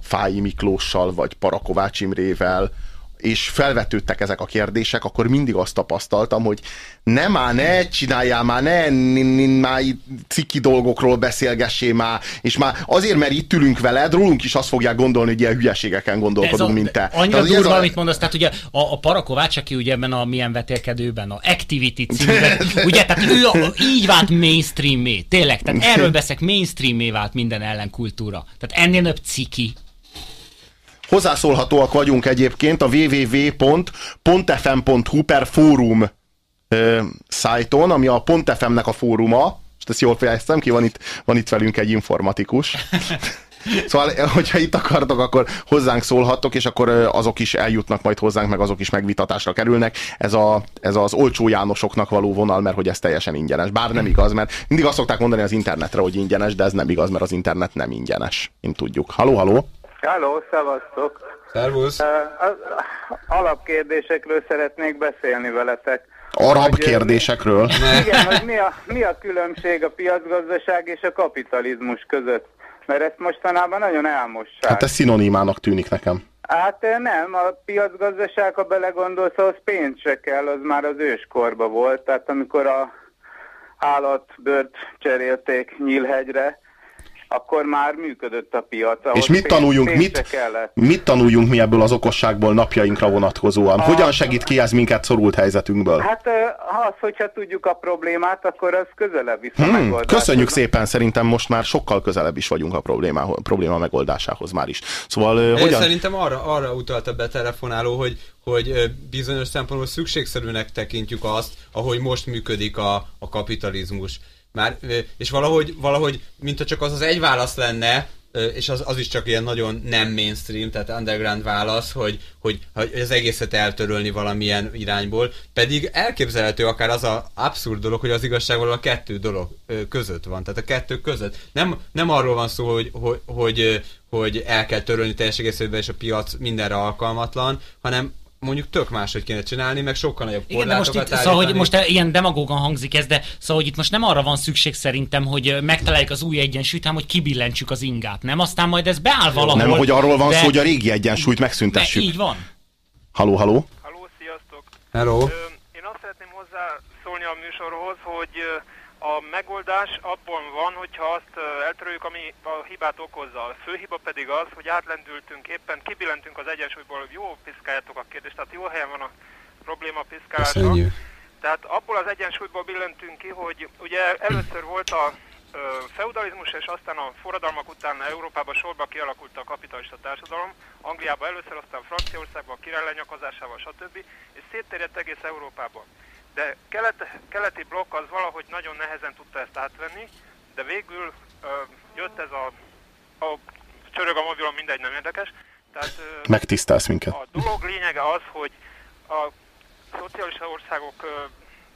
Fáji Miklóssal, vagy Parakovács Imrével, és felvetődtek ezek a kérdések, akkor mindig azt tapasztaltam, hogy nem már, ne csináljál már, ne, már ciki dolgokról beszélgessé már, és már azért, mert itt ülünk veled, rólunk is azt fogják gondolni, hogy ilyen hülyeségeken gondolkodunk, a, mint te. Annyira durva, a... amit mondasz, tehát ugye a, a Parakovács, aki ugye ebben a milyen vetélkedőben, a Activity címben, ugye, tehát ő a, így vált mainstreamé, tényleg, tehát erről beszek mainstreamé vált minden ellenkultúra. Tehát ennél több ciki Hozzászólhatóak vagyunk egyébként a www.pontfm.hu per fórum ö, szájton, ami a Pontfm-nek a fóruma, és ezt jól fejeztem ki, van itt, van itt velünk egy informatikus. Szóval, hogyha itt akartok, akkor hozzánk szólhattok, és akkor azok is eljutnak majd hozzánk, meg azok is megvitatásra kerülnek. Ez, a, ez az olcsó Jánosoknak való vonal, mert hogy ez teljesen ingyenes. Bár nem igaz, mert mindig azt szokták mondani az internetre, hogy ingyenes, de ez nem igaz, mert az internet nem ingyenes, mint tudjuk. Haló, haló! Halló, szevasztok! Szervusz! Alapkérdésekről szeretnék beszélni veletek. Arab hogy, kérdésekről? Igen, hogy mi a, mi a különbség a piacgazdaság és a kapitalizmus között? Mert ezt mostanában nagyon elmossák. Hát ez szinonimának tűnik nekem. Hát nem, a piacgazdaság, ha belegondolsz, az pénz se kell, az már az őskorba volt. Tehát amikor a állatbört cserélték Nyílhegyre, akkor már működött a piac. És mit tanuljunk, mit, mit tanuljunk mi ebből az okosságból napjainkra vonatkozóan? A, Hogyan segít ki ez minket szorult helyzetünkből? Hát az, hogyha tudjuk a problémát, akkor az közelebb visz hmm, a Köszönjük szépen, szerintem most már sokkal közelebb is vagyunk a probléma, probléma megoldásához már is. Szóval Én hogyan... Szerintem arra, arra utalta be telefonáló, hogy, hogy bizonyos szempontból szükségszerűnek tekintjük azt, ahogy most működik a, a kapitalizmus már, és valahogy, valahogy, mint csak az az egy válasz lenne, és az, az is csak ilyen nagyon nem mainstream, tehát underground válasz, hogy, hogy, hogy az egészet eltörölni valamilyen irányból, pedig elképzelhető akár az a abszurd dolog, hogy az igazság a kettő dolog között van, tehát a kettő között. Nem, nem arról van szó, hogy, hogy, hogy, hogy el kell törölni teljes egészében, és a piac mindenre alkalmatlan, hanem mondjuk tök máshogy kéne csinálni, meg sokkal nagyobb Igen, de most itt, szóval, hogy most ilyen demagógan hangzik ez, de szóval, hogy itt most nem arra van szükség szerintem, hogy megtaláljuk az új egyensúlyt, hanem hogy kibillentsük az ingát, nem? Aztán majd ez beáll valahol. Nem, hogy arról van de... szó, hogy a régi egyensúlyt megszüntessük. De így van. Haló, haló. Haló, sziasztok. Hello. Én azt szeretném hozzászólni a műsorhoz, hogy a megoldás abban van, hogyha azt eltöröljük, ami a hibát okozza. A fő hiba pedig az, hogy átlendültünk, éppen kibillentünk az egyensúlyból, jó piszkáljátok a kérdést, tehát jó helyen van a probléma piszkálása. Tehát abból az egyensúlyból billentünk ki, hogy ugye először volt a feudalizmus, és aztán a forradalmak után Európában sorba kialakult a kapitalista társadalom, Angliában először, aztán Franciaországban a király lenyakazásával, stb. és szétterjedt egész Európában de kelet, keleti blokk az valahogy nagyon nehezen tudta ezt átvenni, de végül ö, jött ez a, a csörög a mobilon, mindegy, nem érdekes. Tehát, ö, Megtisztelsz minket. A dolog lényege az, hogy a szocialista országok ö,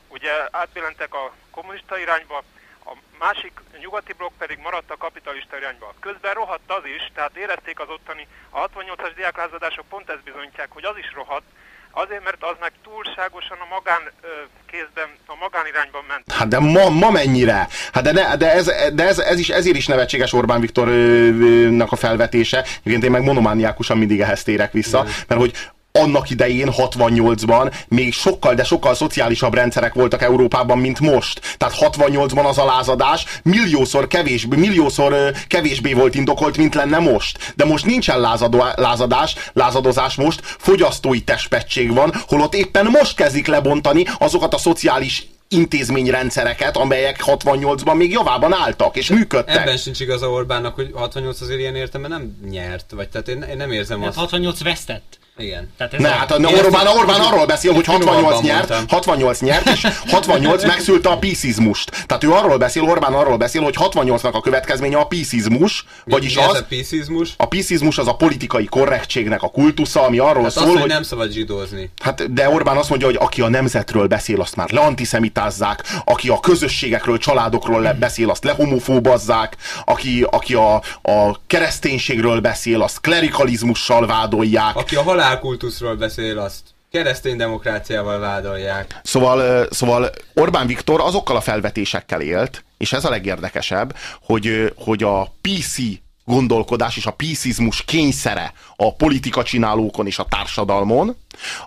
ugye átbillentek a kommunista irányba, a másik a nyugati blokk pedig maradt a kapitalista irányba. Közben rohadt az is, tehát érezték az ottani, a 68-as diáklázadások pont ezt bizonyítják, hogy az is rohadt, Azért, mert az meg túlságosan a magán ö, kézben, a magánirányban ment. Hát de ma, ma mennyire? Hát de, ne, de, ez, de ez, ez is, ezért is nevetséges Orbán Viktornak a felvetése. Egyébként én meg monomániákusan mindig ehhez térek vissza, mm. mert hogy annak idején, 68-ban még sokkal, de sokkal szociálisabb rendszerek voltak Európában, mint most. Tehát 68-ban az a lázadás milliószor, kevésbé, milliószor kevésbé volt indokolt, mint lenne most. De most nincsen lázadó, lázadás, lázadozás most, fogyasztói testpetség van, holott éppen most kezdik lebontani azokat a szociális intézményrendszereket, amelyek 68-ban még javában álltak, és működtek. Ebben sincs igaza Orbánnak, hogy 68 azért ilyen értelemben nem nyert, vagy tehát én, én nem érzem hát azt. 68 vesztett. Igen. Tehát ez ne, a... hát a Orbán, Orbán arról beszél, hogy 68 nyert, mondtam. 68 nyert, és 68 megszülte a piszizmust. Tehát ő arról beszél, Orbán arról beszél, hogy 68-nak a következménye a piszizmus, vagyis az... A piszizmus? A piszizmus az a politikai korrektségnek a kultusza, ami arról hát szól, az, hogy... hogy nem szabad zsidózni. Hát, de Orbán azt mondja, hogy aki a nemzetről beszél, azt már leantiszemitázzák, aki a közösségekről, családokról le beszél, azt lehomofóbazzák, aki, aki a, a kereszténységről beszél, azt klerikalizmussal vádolják. Aki a halál halálkultuszról beszél azt keresztény demokráciával vádolják. Szóval, szóval Orbán Viktor azokkal a felvetésekkel élt, és ez a legérdekesebb, hogy, hogy a PC gondolkodás és a piszizmus kényszere a politika csinálókon és a társadalmon,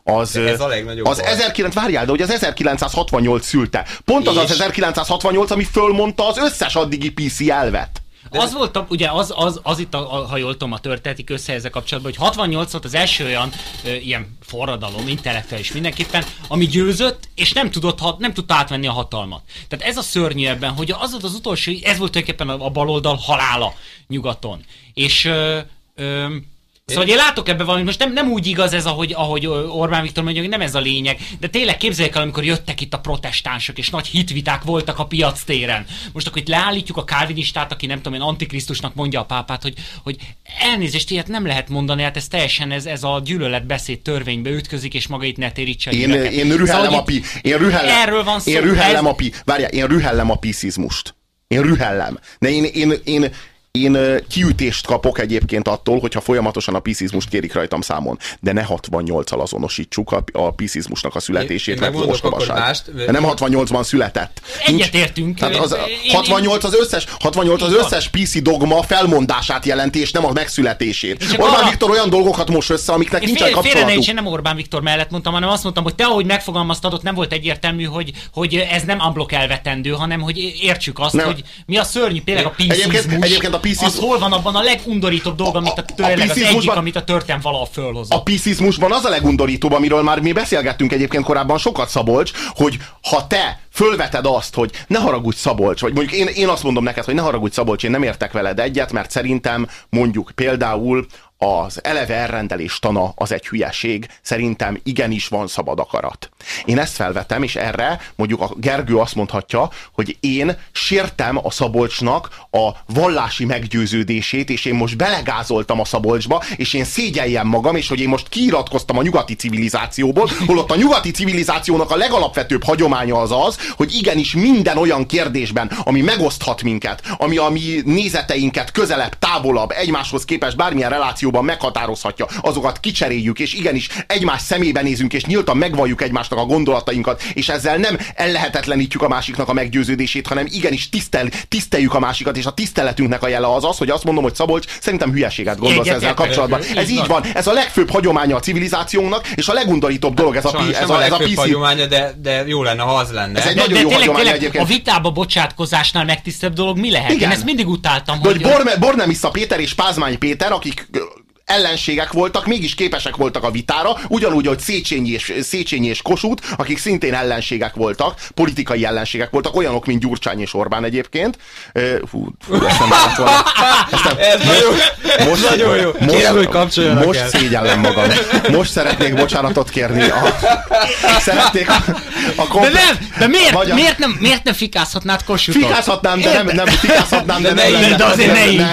az, ez a az 19, várjál, de hogy az 1968 szülte. Pont az és... az 1968, ami fölmondta az összes addigi PC elvet. De az volt, ugye az, az, az itt, a, ha jól tudom, a történetik össze ezzel kapcsolatban, hogy 68 volt az első olyan ö, ilyen forradalom, intellektuális mindenképpen, ami győzött, és nem, tudott, ha, nem tudta átvenni a hatalmat. Tehát ez a szörnyű ebben, hogy az volt az utolsó, ez volt tulajdonképpen a, a baloldal halála nyugaton. És ö, ö, Szóval én látok ebben valamit, most nem, nem úgy igaz ez, ahogy, ahogy Orbán Viktor mondja, hogy nem ez a lényeg, de tényleg képzeljék el, amikor jöttek itt a protestánsok, és nagy hitviták voltak a piac téren. Most akkor itt leállítjuk a kálvinistát, aki nem tudom én antikrisztusnak mondja a pápát, hogy, hogy elnézést, ilyet nem lehet mondani, hát ez teljesen ez, ez a gyűlöletbeszéd törvénybe ütközik, és maga itt ne térítse én, én rühellem szóval, a pi, én rühellem, erről van szó, én rühellem ez... a pi, várjál, én rühellem a piszizmust. Én rühellem. De én, én, én, én kiütést kapok egyébként attól, hogyha folyamatosan a piszizmust kérik rajtam számon, de ne 68-al azonosítsuk a, a piszizmusnak a születését, mert ostobaság. De nem 68-ban született. Egyetértünk. Tehát az, 68 az összes, 68 az összes PC dogma felmondását jelenti, és nem a megszületését. Orbán arra... Viktor olyan dolgokat most össze, amiknek én nincsen fél, kapcsolatuk. Félre nem Orbán Viktor mellett mondtam, hanem azt mondtam, hogy te, ahogy megfogalmaztad, ott nem volt egyértelmű, hogy, hogy ez nem unblock elvetendő, hanem hogy értsük azt, nem. hogy mi a szörnyű, például a piszizmus. Egyébként, egyébként a piszizmus... Az hol van abban a legundorítóbb dolog, amit a, a, a az egyik, amit a történet valaha fölhozott. A piszizmusban az a legundorítóbb, amiről már mi beszélgettünk egyébként korábban sokat Szabolcs, hogy ha te fölveted azt, hogy ne haragudj Szabolcs, vagy mondjuk én, én azt mondom neked, hogy ne haragudj Szabolcs, én nem értek veled egyet, mert szerintem mondjuk például az eleve elrendelés tana az egy hülyeség, szerintem igenis van szabad akarat. Én ezt felvetem, és erre mondjuk a Gergő azt mondhatja, hogy én sértem a Szabolcsnak a vallási meggyőződését, és én most belegázoltam a Szabolcsba, és én szégyeljem magam, és hogy én most kiiratkoztam a nyugati civilizációból, holott a nyugati civilizációnak a legalapvetőbb hagyománya az az, hogy igenis minden olyan kérdésben, ami megoszthat minket, ami a mi nézeteinket közelebb, távolabb, egymáshoz képest bármilyen reláció relációban meghatározhatja, azokat kicseréljük, és igenis egymás szemébe nézünk, és nyíltan megvalljuk egymásnak a gondolatainkat, és ezzel nem ellehetetlenítjük a másiknak a meggyőződését, hanem igenis tisztel, tiszteljük a másikat, és a tiszteletünknek a jele az az, hogy azt mondom, hogy Szabolcs, szerintem hülyeséget gondolsz ezzel kapcsolatban. Ez így van, ez a legfőbb hagyománya a civilizációnak, és a legundorítóbb dolog ez a, ez a, ez a PC. hagyománya, de, de jó lenne, ha az lenne. Ez egy de, nagyon de jó tényleg, hagyomány egyébként. A vitába bocsátkozásnál megtisztebb dolog mi lehet? Igen. Én ezt mindig utáltam. De hogy, hogy Bor, Bornemisza Péter és Pázmány Péter, akik ellenségek voltak, mégis képesek voltak a vitára, ugyanúgy, hogy Széchenyi és, Széchenyi és Kossuth, akik szintén ellenségek voltak, politikai ellenségek voltak, olyanok, mint Gyurcsány és Orbán egyébként. Hú, fú ezt nem volna. Ezt nem, Ez most, most, nagyon jó. Most, Kérem, hogy kapcsoljanak Most el. szégyellem magam. Most szeretnék bocsánatot kérni. A, szeretnék a, a komp- De nem, de miért, magyar... miért, nem, miért nem fikázhatnád Kossuthot? Fikázhatnám, de nem, nem fikázhatnám, de, de, nem, de azért ne így.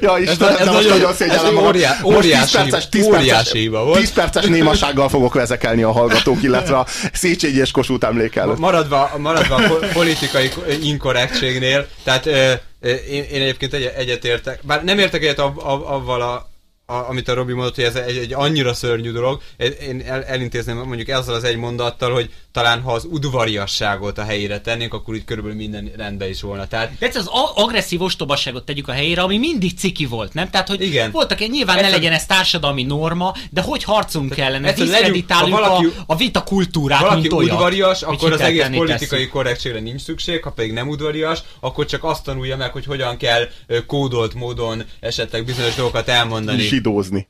Ja, Istenem, ez, ez nagyon, nagyon szégyellem magam. Óriá, óriási, 10 perces, 10 óriási perces, 10 perces némasággal fogok vezekelni a hallgatók, illetve a Széchenyi és Kossuth emlékel. Maradva, maradva a politikai inkorrektségnél, tehát én, én egyébként egy, egyetértek, bár nem értek egyet avval a a, amit a Robi mondott, hogy ez egy, egy annyira szörnyű dolog, én el, elintézném mondjuk ezzel az egy mondattal, hogy talán ha az udvariasságot a helyére tennénk, akkor így körülbelül minden rendben is volna. Tehát... De az agresszív ostobasságot tegyük a helyére, ami mindig ciki volt, nem? Tehát, hogy Igen. voltak, nyilván Egyszer... ne legyen ez társadalmi norma, de hogy harcunk kellene, diszkreditáljuk valaki, a, a vita kultúrát, valaki mint olyat, udvarias, akkor az egész politikai tesszük. korrektségre nincs szükség, ha pedig nem udvarias, akkor csak azt tanulja meg, hogy hogyan kell kódolt módon esetleg bizonyos dolgokat elmondani. Zsidózni.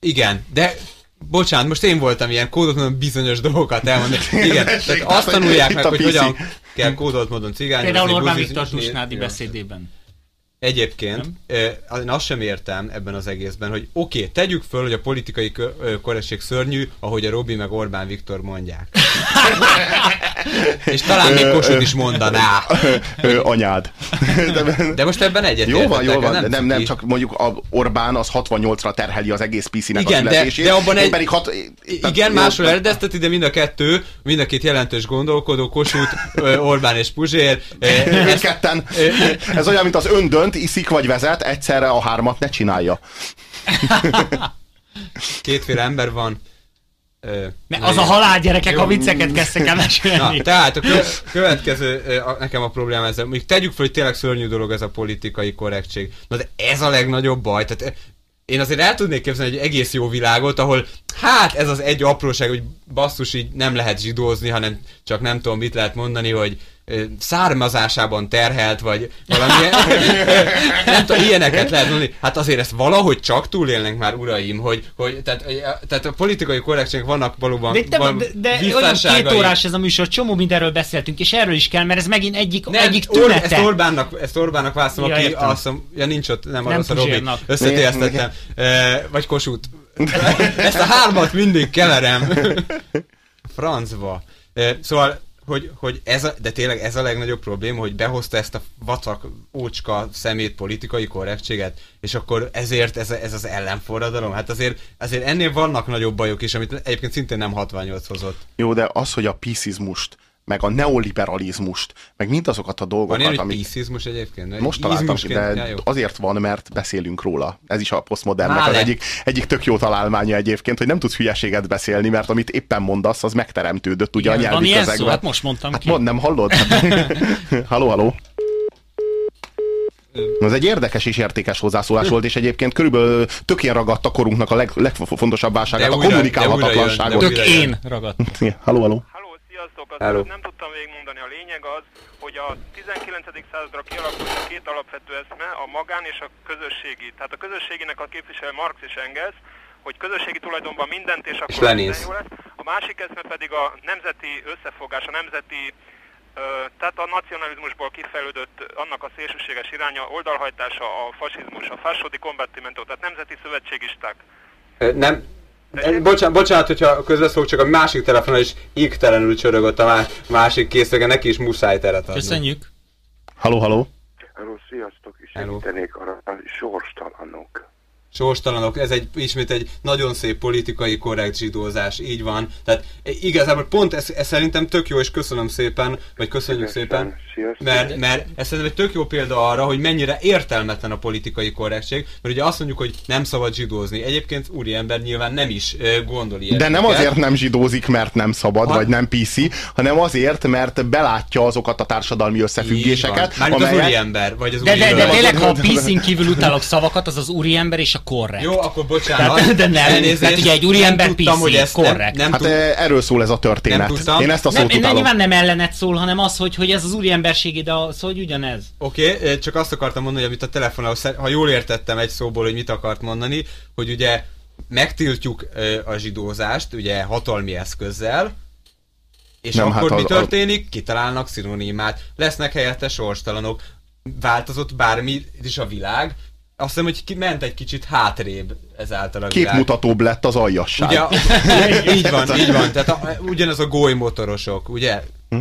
Igen, de Bocsánat, most én voltam ilyen kódolt módon bizonyos dolgokat elmondani. Igen, tehát azt tanulják meg, hogy hogyan kell kódolt módon cigányozni. Például Orbán Viktor Tusnádi beszédében. Egyébként nem? én azt sem értem ebben az egészben, hogy oké, okay, tegyük föl, hogy a politikai korrektség szörnyű, ahogy a Robi meg Orbán Viktor mondják. És talán még Kossuth is mondaná. Anyád. De, de most ebben egyet Jó van, jó van, nem, nem, nem, csak mondjuk a Orbán az 68-ra terheli az egész PC-nek igen, a születését. De, de abban egy... Pedig hat, igen, máshol eredezteti, de mind a kettő, mind a két jelentős gondolkodó, Kossuth, Orbán és Puzsér. Ez, ketten. Ez olyan, mint az öndönt, iszik vagy vezet, egyszerre a hármat ne csinálja. Kétféle ember van. Mert az a halál gyerekek, jó. a vicceket kezdtek el mesélni. Na, tehát a kö- következő, a, nekem a probléma ezzel, még tegyük fel, hogy tényleg szörnyű dolog ez a politikai korrektség. Na de ez a legnagyobb baj. Tehát én azért el tudnék képzelni egy egész jó világot, ahol hát ez az egy apróság, hogy basszus így nem lehet zsidózni, hanem csak nem tudom mit lehet mondani, hogy származásában terhelt, vagy valami nem tudom, ilyeneket lehet mondani. Hát azért ezt valahogy csak túlélnek már, uraim, hogy, hogy tehát, tehát a politikai korrektségek vannak valóban De, de, de, de olyan két órás ez a műsor, csomó mindenről beszéltünk, és erről is kell, mert ez megint egyik, nem, egyik tünete. Ezt Orbánnak, ezt Orbánnak választom, ja, aki azt mondja, ja nincs ott, nem, nem az a Robi, összetérztettem. Vagy Kossuth. Ezt a hármat mindig keverem. Francba. Szóval hogy, hogy ez a, de tényleg ez a legnagyobb probléma, hogy behozta ezt a vacak, ócska szemét politikai korrektséget, és akkor ezért ez, ez az ellenforradalom. Hát azért, azért ennél vannak nagyobb bajok is, amit egyébként szintén nem 68 hozott. Jó, de az, hogy a piszizmust meg a neoliberalizmust, meg mindazokat a dolgokat, van ilyen, amik... egyébként? Most találtam, de azért van, mert beszélünk róla. Ez is a posztmodernnek az egyik, egyik tök jó találmánya egyébként, hogy nem tudsz hülyeséget beszélni, mert amit éppen mondasz, az megteremtődött ugye Igen, a nyelvi közegben. Szó? Hát most mondtam hát ki. Mond, nem hallod? haló, haló. Ez egy érdekes és értékes hozzászólás volt, és egyébként körülbelül tökén ragadt a korunknak a leg, legfontosabb válságát, a kommunikálhatatlanságot. Tök én ragadt. Haló, haló. Sziasztok! Azt Hello. nem tudtam végigmondani. A lényeg az, hogy a 19. századra kialakult a két alapvető eszme, a magán és a közösségi. Tehát a közösséginek a képviselő Marx és Engels, hogy közösségi tulajdonban mindent, és akkor és minden jó lesz. A másik eszme pedig a nemzeti összefogás, a nemzeti tehát a nacionalizmusból kifejlődött annak a szélsőséges iránya, oldalhajtása, a fasizmus, a fasodi combattimento, tehát nemzeti szövetségisták. Nem, Bocsánat, bocsánat, hogyha közbeszólok, csak a másik telefonon is égtelenül csörögött a másik készlege, neki is muszáj teret adni. Köszönjük. Haló, haló. Hello, sziasztok, és segítenék arra a sorstalanok sorstalanok, ez egy, ismét egy nagyon szép politikai korrekt zsidózás, így van. Tehát igazából pont ez, ez szerintem tök jó, és köszönöm szépen, vagy köszönjük szépen, mert, mert ez szerintem egy tök jó példa arra, hogy mennyire értelmetlen a politikai korrektség, mert ugye azt mondjuk, hogy nem szabad zsidózni. Egyébként úriember nyilván nem is gondol ilyet. De nem azért nem zsidózik, mert nem szabad, ha... vagy nem PC, hanem azért, mert belátja azokat a társadalmi összefüggéseket. Mármint amelyek... az úriember, vagy az de, de, de, de tényleg, ha a PC-n kívül utálok szavakat, az az úriember és a korrekt. Jó, akkor bocsánat. Tehát, de nem, elnézést, tehát ugye egy úriember tudtam, hogy ez korrekt. Nem, nem hát tud... erről szól ez a történet. Nem Én ezt a szót nem, nem, nyilván nem ellenet szól, hanem az, hogy, hogy ez az úriemberségé, de az, hogy ugyanez. Oké, okay, csak azt akartam mondani, hogy amit a telefonon, ha jól értettem egy szóból, hogy mit akart mondani, hogy ugye megtiltjuk a zsidózást, ugye hatalmi eszközzel, és nem, akkor hát mi a, történik? Kitalálnak szinonimát, lesznek helyette sorstalanok, változott bármi is a világ, azt hiszem, hogy ment egy kicsit hátrébb ezáltal a világ. Képmutatóbb lett az aljasság. Ugye, így van, így van. Tehát a, ugyanaz a golymotorosok, ugye? Hm?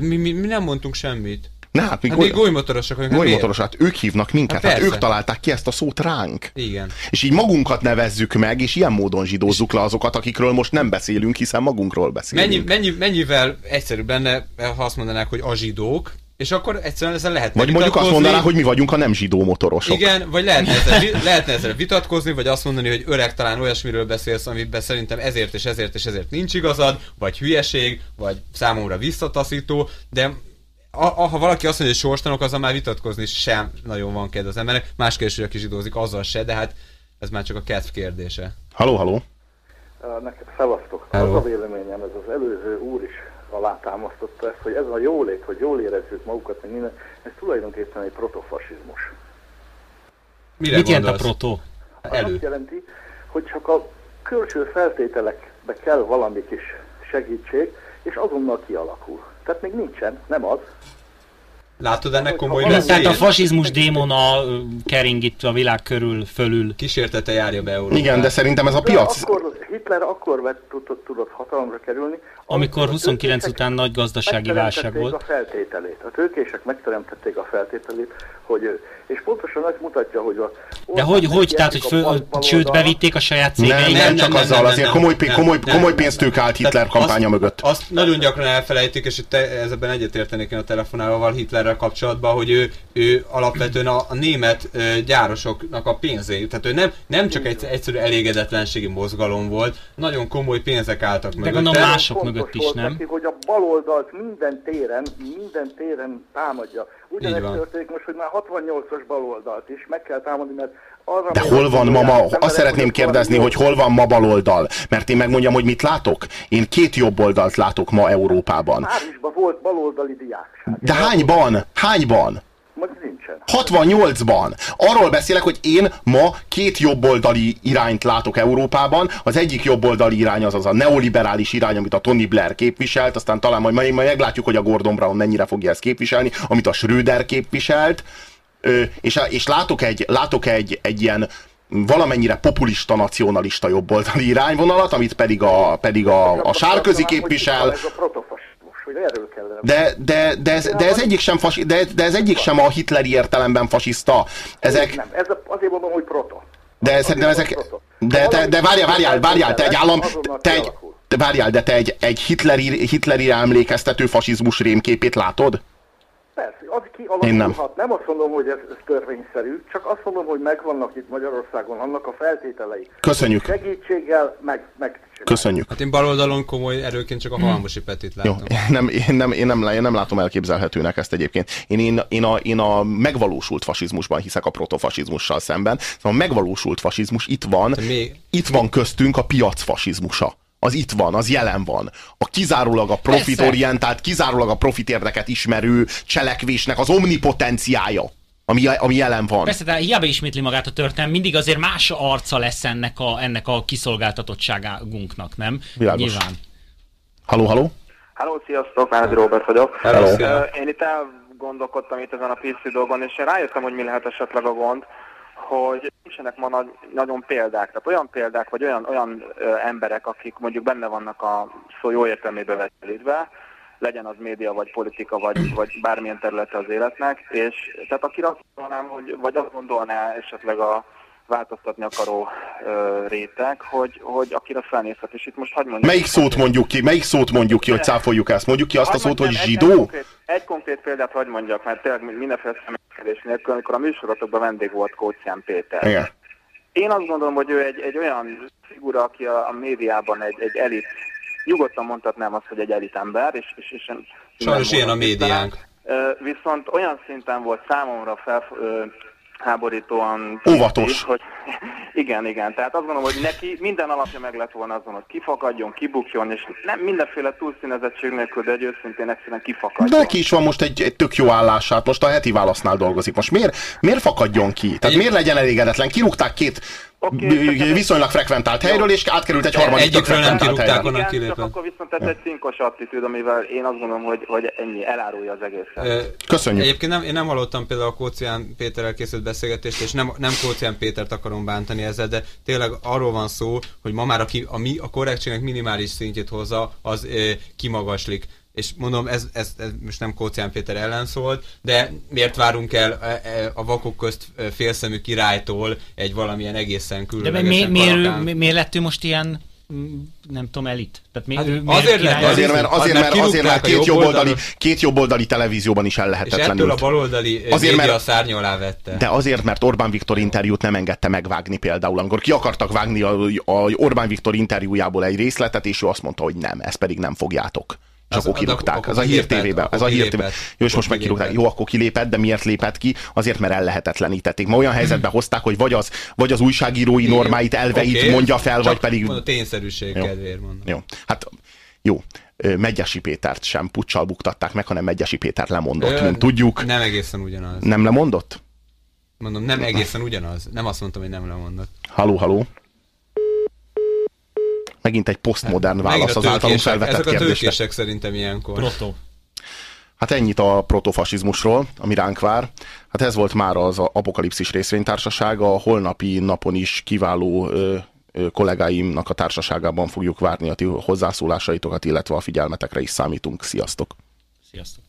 Mi, mi, mi nem mondtunk semmit. Ne, hát mi, hát goly... golymotorosok vagyunk. Golymotoros, hát ők hívnak minket, hát, hát ők találták ki ezt a szót ránk. Igen. És így magunkat nevezzük meg, és ilyen módon zsidózzuk le azokat, akikről most nem beszélünk, hiszen magunkról beszélünk. Mennyi, mennyi, mennyivel egyszerűbb lenne, ha azt mondanák, hogy a zsidók, és akkor egyszerűen ezzel lehet Vagy mondjuk azt mondaná, hogy mi vagyunk a nem zsidó motorosok. Igen, vagy lehetne ezzel, lehetne ezzel vitatkozni, vagy azt mondani, hogy öreg talán olyasmiről beszélsz, amiben szerintem ezért és ezért és ezért nincs igazad, vagy hülyeség, vagy számomra visszataszító, de a, a, ha valaki azt mondja, hogy sorstanok, azzal már vitatkozni sem nagyon van kedv az emberek. Más kérdés, hogy aki zsidózik, azzal se, de hát ez már csak a kedv kérdése. Haló, haló. Nekem szevasztok. Az a véleményem, ez az előző úr is alátámasztotta ezt, hogy ez a jólét, hogy jól érezzük magukat, meg minden, ez tulajdonképpen egy protofasizmus. Mire Mit jelent a proto? Elő. Azt jelenti, hogy csak a külső feltételekbe kell valami kis segítség, és azonnal kialakul. Tehát még nincsen, nem az. Látod ennek komoly veszélyét? Tehát a fasizmus démona kering itt a világ körül, fölül. Kísértete járja be Európát. Igen, de szerintem ez a piac... Akkor, Hitler akkor vett, tudott, tudott hatalomra kerülni, amikor 29 után nagy gazdasági válság volt. a feltételét. A tőkések megteremtették a feltételét, hogy, és pontosan ezt mutatja, hogy a... De hogy, hogy tehát, hogy föl, sőt, bevitték a saját cégeiket? Nem, nem, csak azzal, azért komoly, komoly, komoly pénztők állt Hitler kampánya azt, mögött. Azt nagyon gyakran elfelejtik, és te, ezzel egyetértenék én a telefonálóval Hitlerrel kapcsolatban, hogy ő, ő alapvetően a, a német gyárosoknak a pénzé, tehát ő nem, nem csak egy egyszerű elégedetlenségi mozgalom volt, nagyon komoly pénzek álltak mögött. De gondolom mások mögött is, nem? Neki, hogy a baloldalt minden téren, minden téren támadja. Ugyanezt történik most, hogy már 68-as baloldalt is meg kell támadni, mert arra De hol van ma, ma azt szeretném kérdezni, hogy hol van ma baloldal? Mert én megmondjam, hogy mit látok? Én két jobb oldalt látok ma Európában. Párizsban volt baloldali diákság. De hányban? Hányban? 68-ban. Arról beszélek, hogy én ma két jobboldali irányt látok Európában. Az egyik jobboldali irány az az a neoliberális irány, amit a Tony Blair képviselt, aztán talán majd, majd meglátjuk, hogy a Gordon Brown mennyire fogja ezt képviselni, amit a Schröder képviselt. És, és látok, egy, látok egy, egy ilyen valamennyire populista, nacionalista jobboldali irányvonalat, amit pedig a, pedig a, a sárközi képvisel hogy erről kellene. De, de, de, ez, de, ez egyik sem fasi, de, de ez egyik sem a hitleri értelemben fasiszta. Ezek... Nem, ez azért mondom, hogy proto. De szerintem ezek... De, te, de várjál, várjál, várjál, te egy állam... Te egy, de várjál, de te egy, egy hitleri, hitlerire emlékeztető fasizmus rémképét látod? Az kialakulhat. Én nem. nem azt mondom, hogy ez, ez törvényszerű, csak azt mondom, hogy megvannak itt Magyarországon annak a feltételei. Köszönjük. Segítséggel meg, meg Köszönjük. Hát én baloldalon komoly erőként csak a Halmosi Petit látom. Jó, én nem, én, nem, én, nem, én nem látom elképzelhetőnek ezt egyébként. Én, én, én, a, én a megvalósult fasizmusban hiszek a protofasizmussal szemben. Szóval a megvalósult fasizmus itt van, még... itt van köztünk a piac fasizmusa az itt van, az jelen van. A kizárólag a profitorientált, kizárólag a profit érdeket ismerő cselekvésnek az omnipotenciája ami, ami jelen van. Persze, de hiába ismétli magát a történelem, mindig azért más arca lesz ennek a, ennek a kiszolgáltatottságunknak, nem? Világos. Nyilván. Halló, halló? Halló, sziasztok, Márdi Robert vagyok. Hello. Én itt elgondolkodtam itt ezen a PC dolgon, és én rájöttem, hogy mi lehet esetleg a gond, hogy nincsenek ma nagy, nagyon példák. Tehát olyan példák, vagy olyan, olyan ö, emberek, akik mondjuk benne vannak a szó jó értelmébe vetelítve, legyen az média, vagy politika, vagy, vagy bármilyen területe az életnek, és tehát akire azt gondolnám, hogy, vagy azt gondolná esetleg a változtatni akaró ö, réteg, hogy, hogy akire felnézhet, és itt most hagyd mondjuk... Melyik szót mondjuk ki, melyik szót mondjuk ki, hogy cáfoljuk ezt? Mondjuk ki azt a szót, hogy zsidó? Egy, konkrét, egy konkrét példát hagyd mondjak, mert tényleg mindenféle személykedés nélkül, amikor a műsorotokban vendég volt Kócián Péter. Igen. Én azt gondolom, hogy ő egy, egy olyan figura, aki a, a médiában egy, egy elit nyugodtan mondhatnám azt, hogy egy elitember, és, és, és Sajnos ilyen a médiánk. Viszont olyan szinten volt számomra fel, háborítóan... Óvatos. Hogy, igen, igen. Tehát azt gondolom, hogy neki minden alapja meg lett volna azon, hogy kifakadjon, kibukjon, és nem mindenféle túlszínezettség nélkül, de egy őszintén egyszerűen kifakadjon. De neki is van most egy, egy tök jó állását, most a heti válasznál dolgozik. Most miért, miért fakadjon ki? Tehát miért legyen elégedetlen? Kirúgták két okay, viszonylag frekventált helyről, és átkerült egy harmadik Egyikről nem kirúgták, onnan kilépett. Csak akkor viszont ez egy cinkos attitűd, amivel én azt gondolom, hogy, hogy ennyi elárulja az egészet. Köszönjük. Egyébként nem, én nem hallottam például a Kócián Péterrel készült beszélgetést, és nem, nem Kócián Pétert akarom bántani ezzel, de tényleg arról van szó, hogy ma már aki a, mi, a korrektségnek minimális szintjét hozza, az e, kimagaslik. És mondom, ez, ez, ez most nem Kócián Péter ellen szólt, de miért várunk el e, e, a vakok közt félszemű királytól egy valamilyen egészen különleges De mi, mi, mi, mi, miért lett ő most ilyen nem tudom, elit. Tehát mi, hát, ő, azért, lett, azért, mert, azért, mert, azért, mert két, jobboldali, két jobboldali televízióban is ellehetetlenült. És ettől a baloldali azért, média mert, szárny alá vette. De azért, mert Orbán Viktor interjút nem engedte megvágni például, amikor ki akartak vágni a, a Orbán Viktor interjújából egy részletet, és ő azt mondta, hogy nem, ezt pedig nem fogjátok és akkor kirúgták. Ez a hír tévében. Ez a hír tévében. Jó, és most megkirúgták. Jó, akkor kilépett, de miért lépett ki? Azért, mert ellehetetlenítették. Ma olyan helyzetbe hozták, hogy vagy az, vagy az újságírói normáit, elveit mondja fel, vagy pedig... A tényszerűség kedvéért mondom. Jó, hát jó. Megyesi Pétert sem puccsal buktatták meg, hanem Megyesi Péter lemondott, Ö, mint tudjuk. Nem egészen ugyanaz. Nem lemondott? Mondom, nem egészen ugyanaz. Nem azt mondtam, hogy nem lemondott. Haló, haló. Megint egy posztmodern hát, válasz az általunk felvetett ezek kérdésre. Ezek a szerintem ilyenkor. Proto. Hát ennyit a protofasizmusról, ami ránk vár. Hát ez volt már az Apokalipszis részvénytársasága. A holnapi napon is kiváló ö, ö, kollégáimnak a társaságában fogjuk várni a ti hozzászólásaitokat, illetve a figyelmetekre is számítunk. Sziasztok! Sziasztok!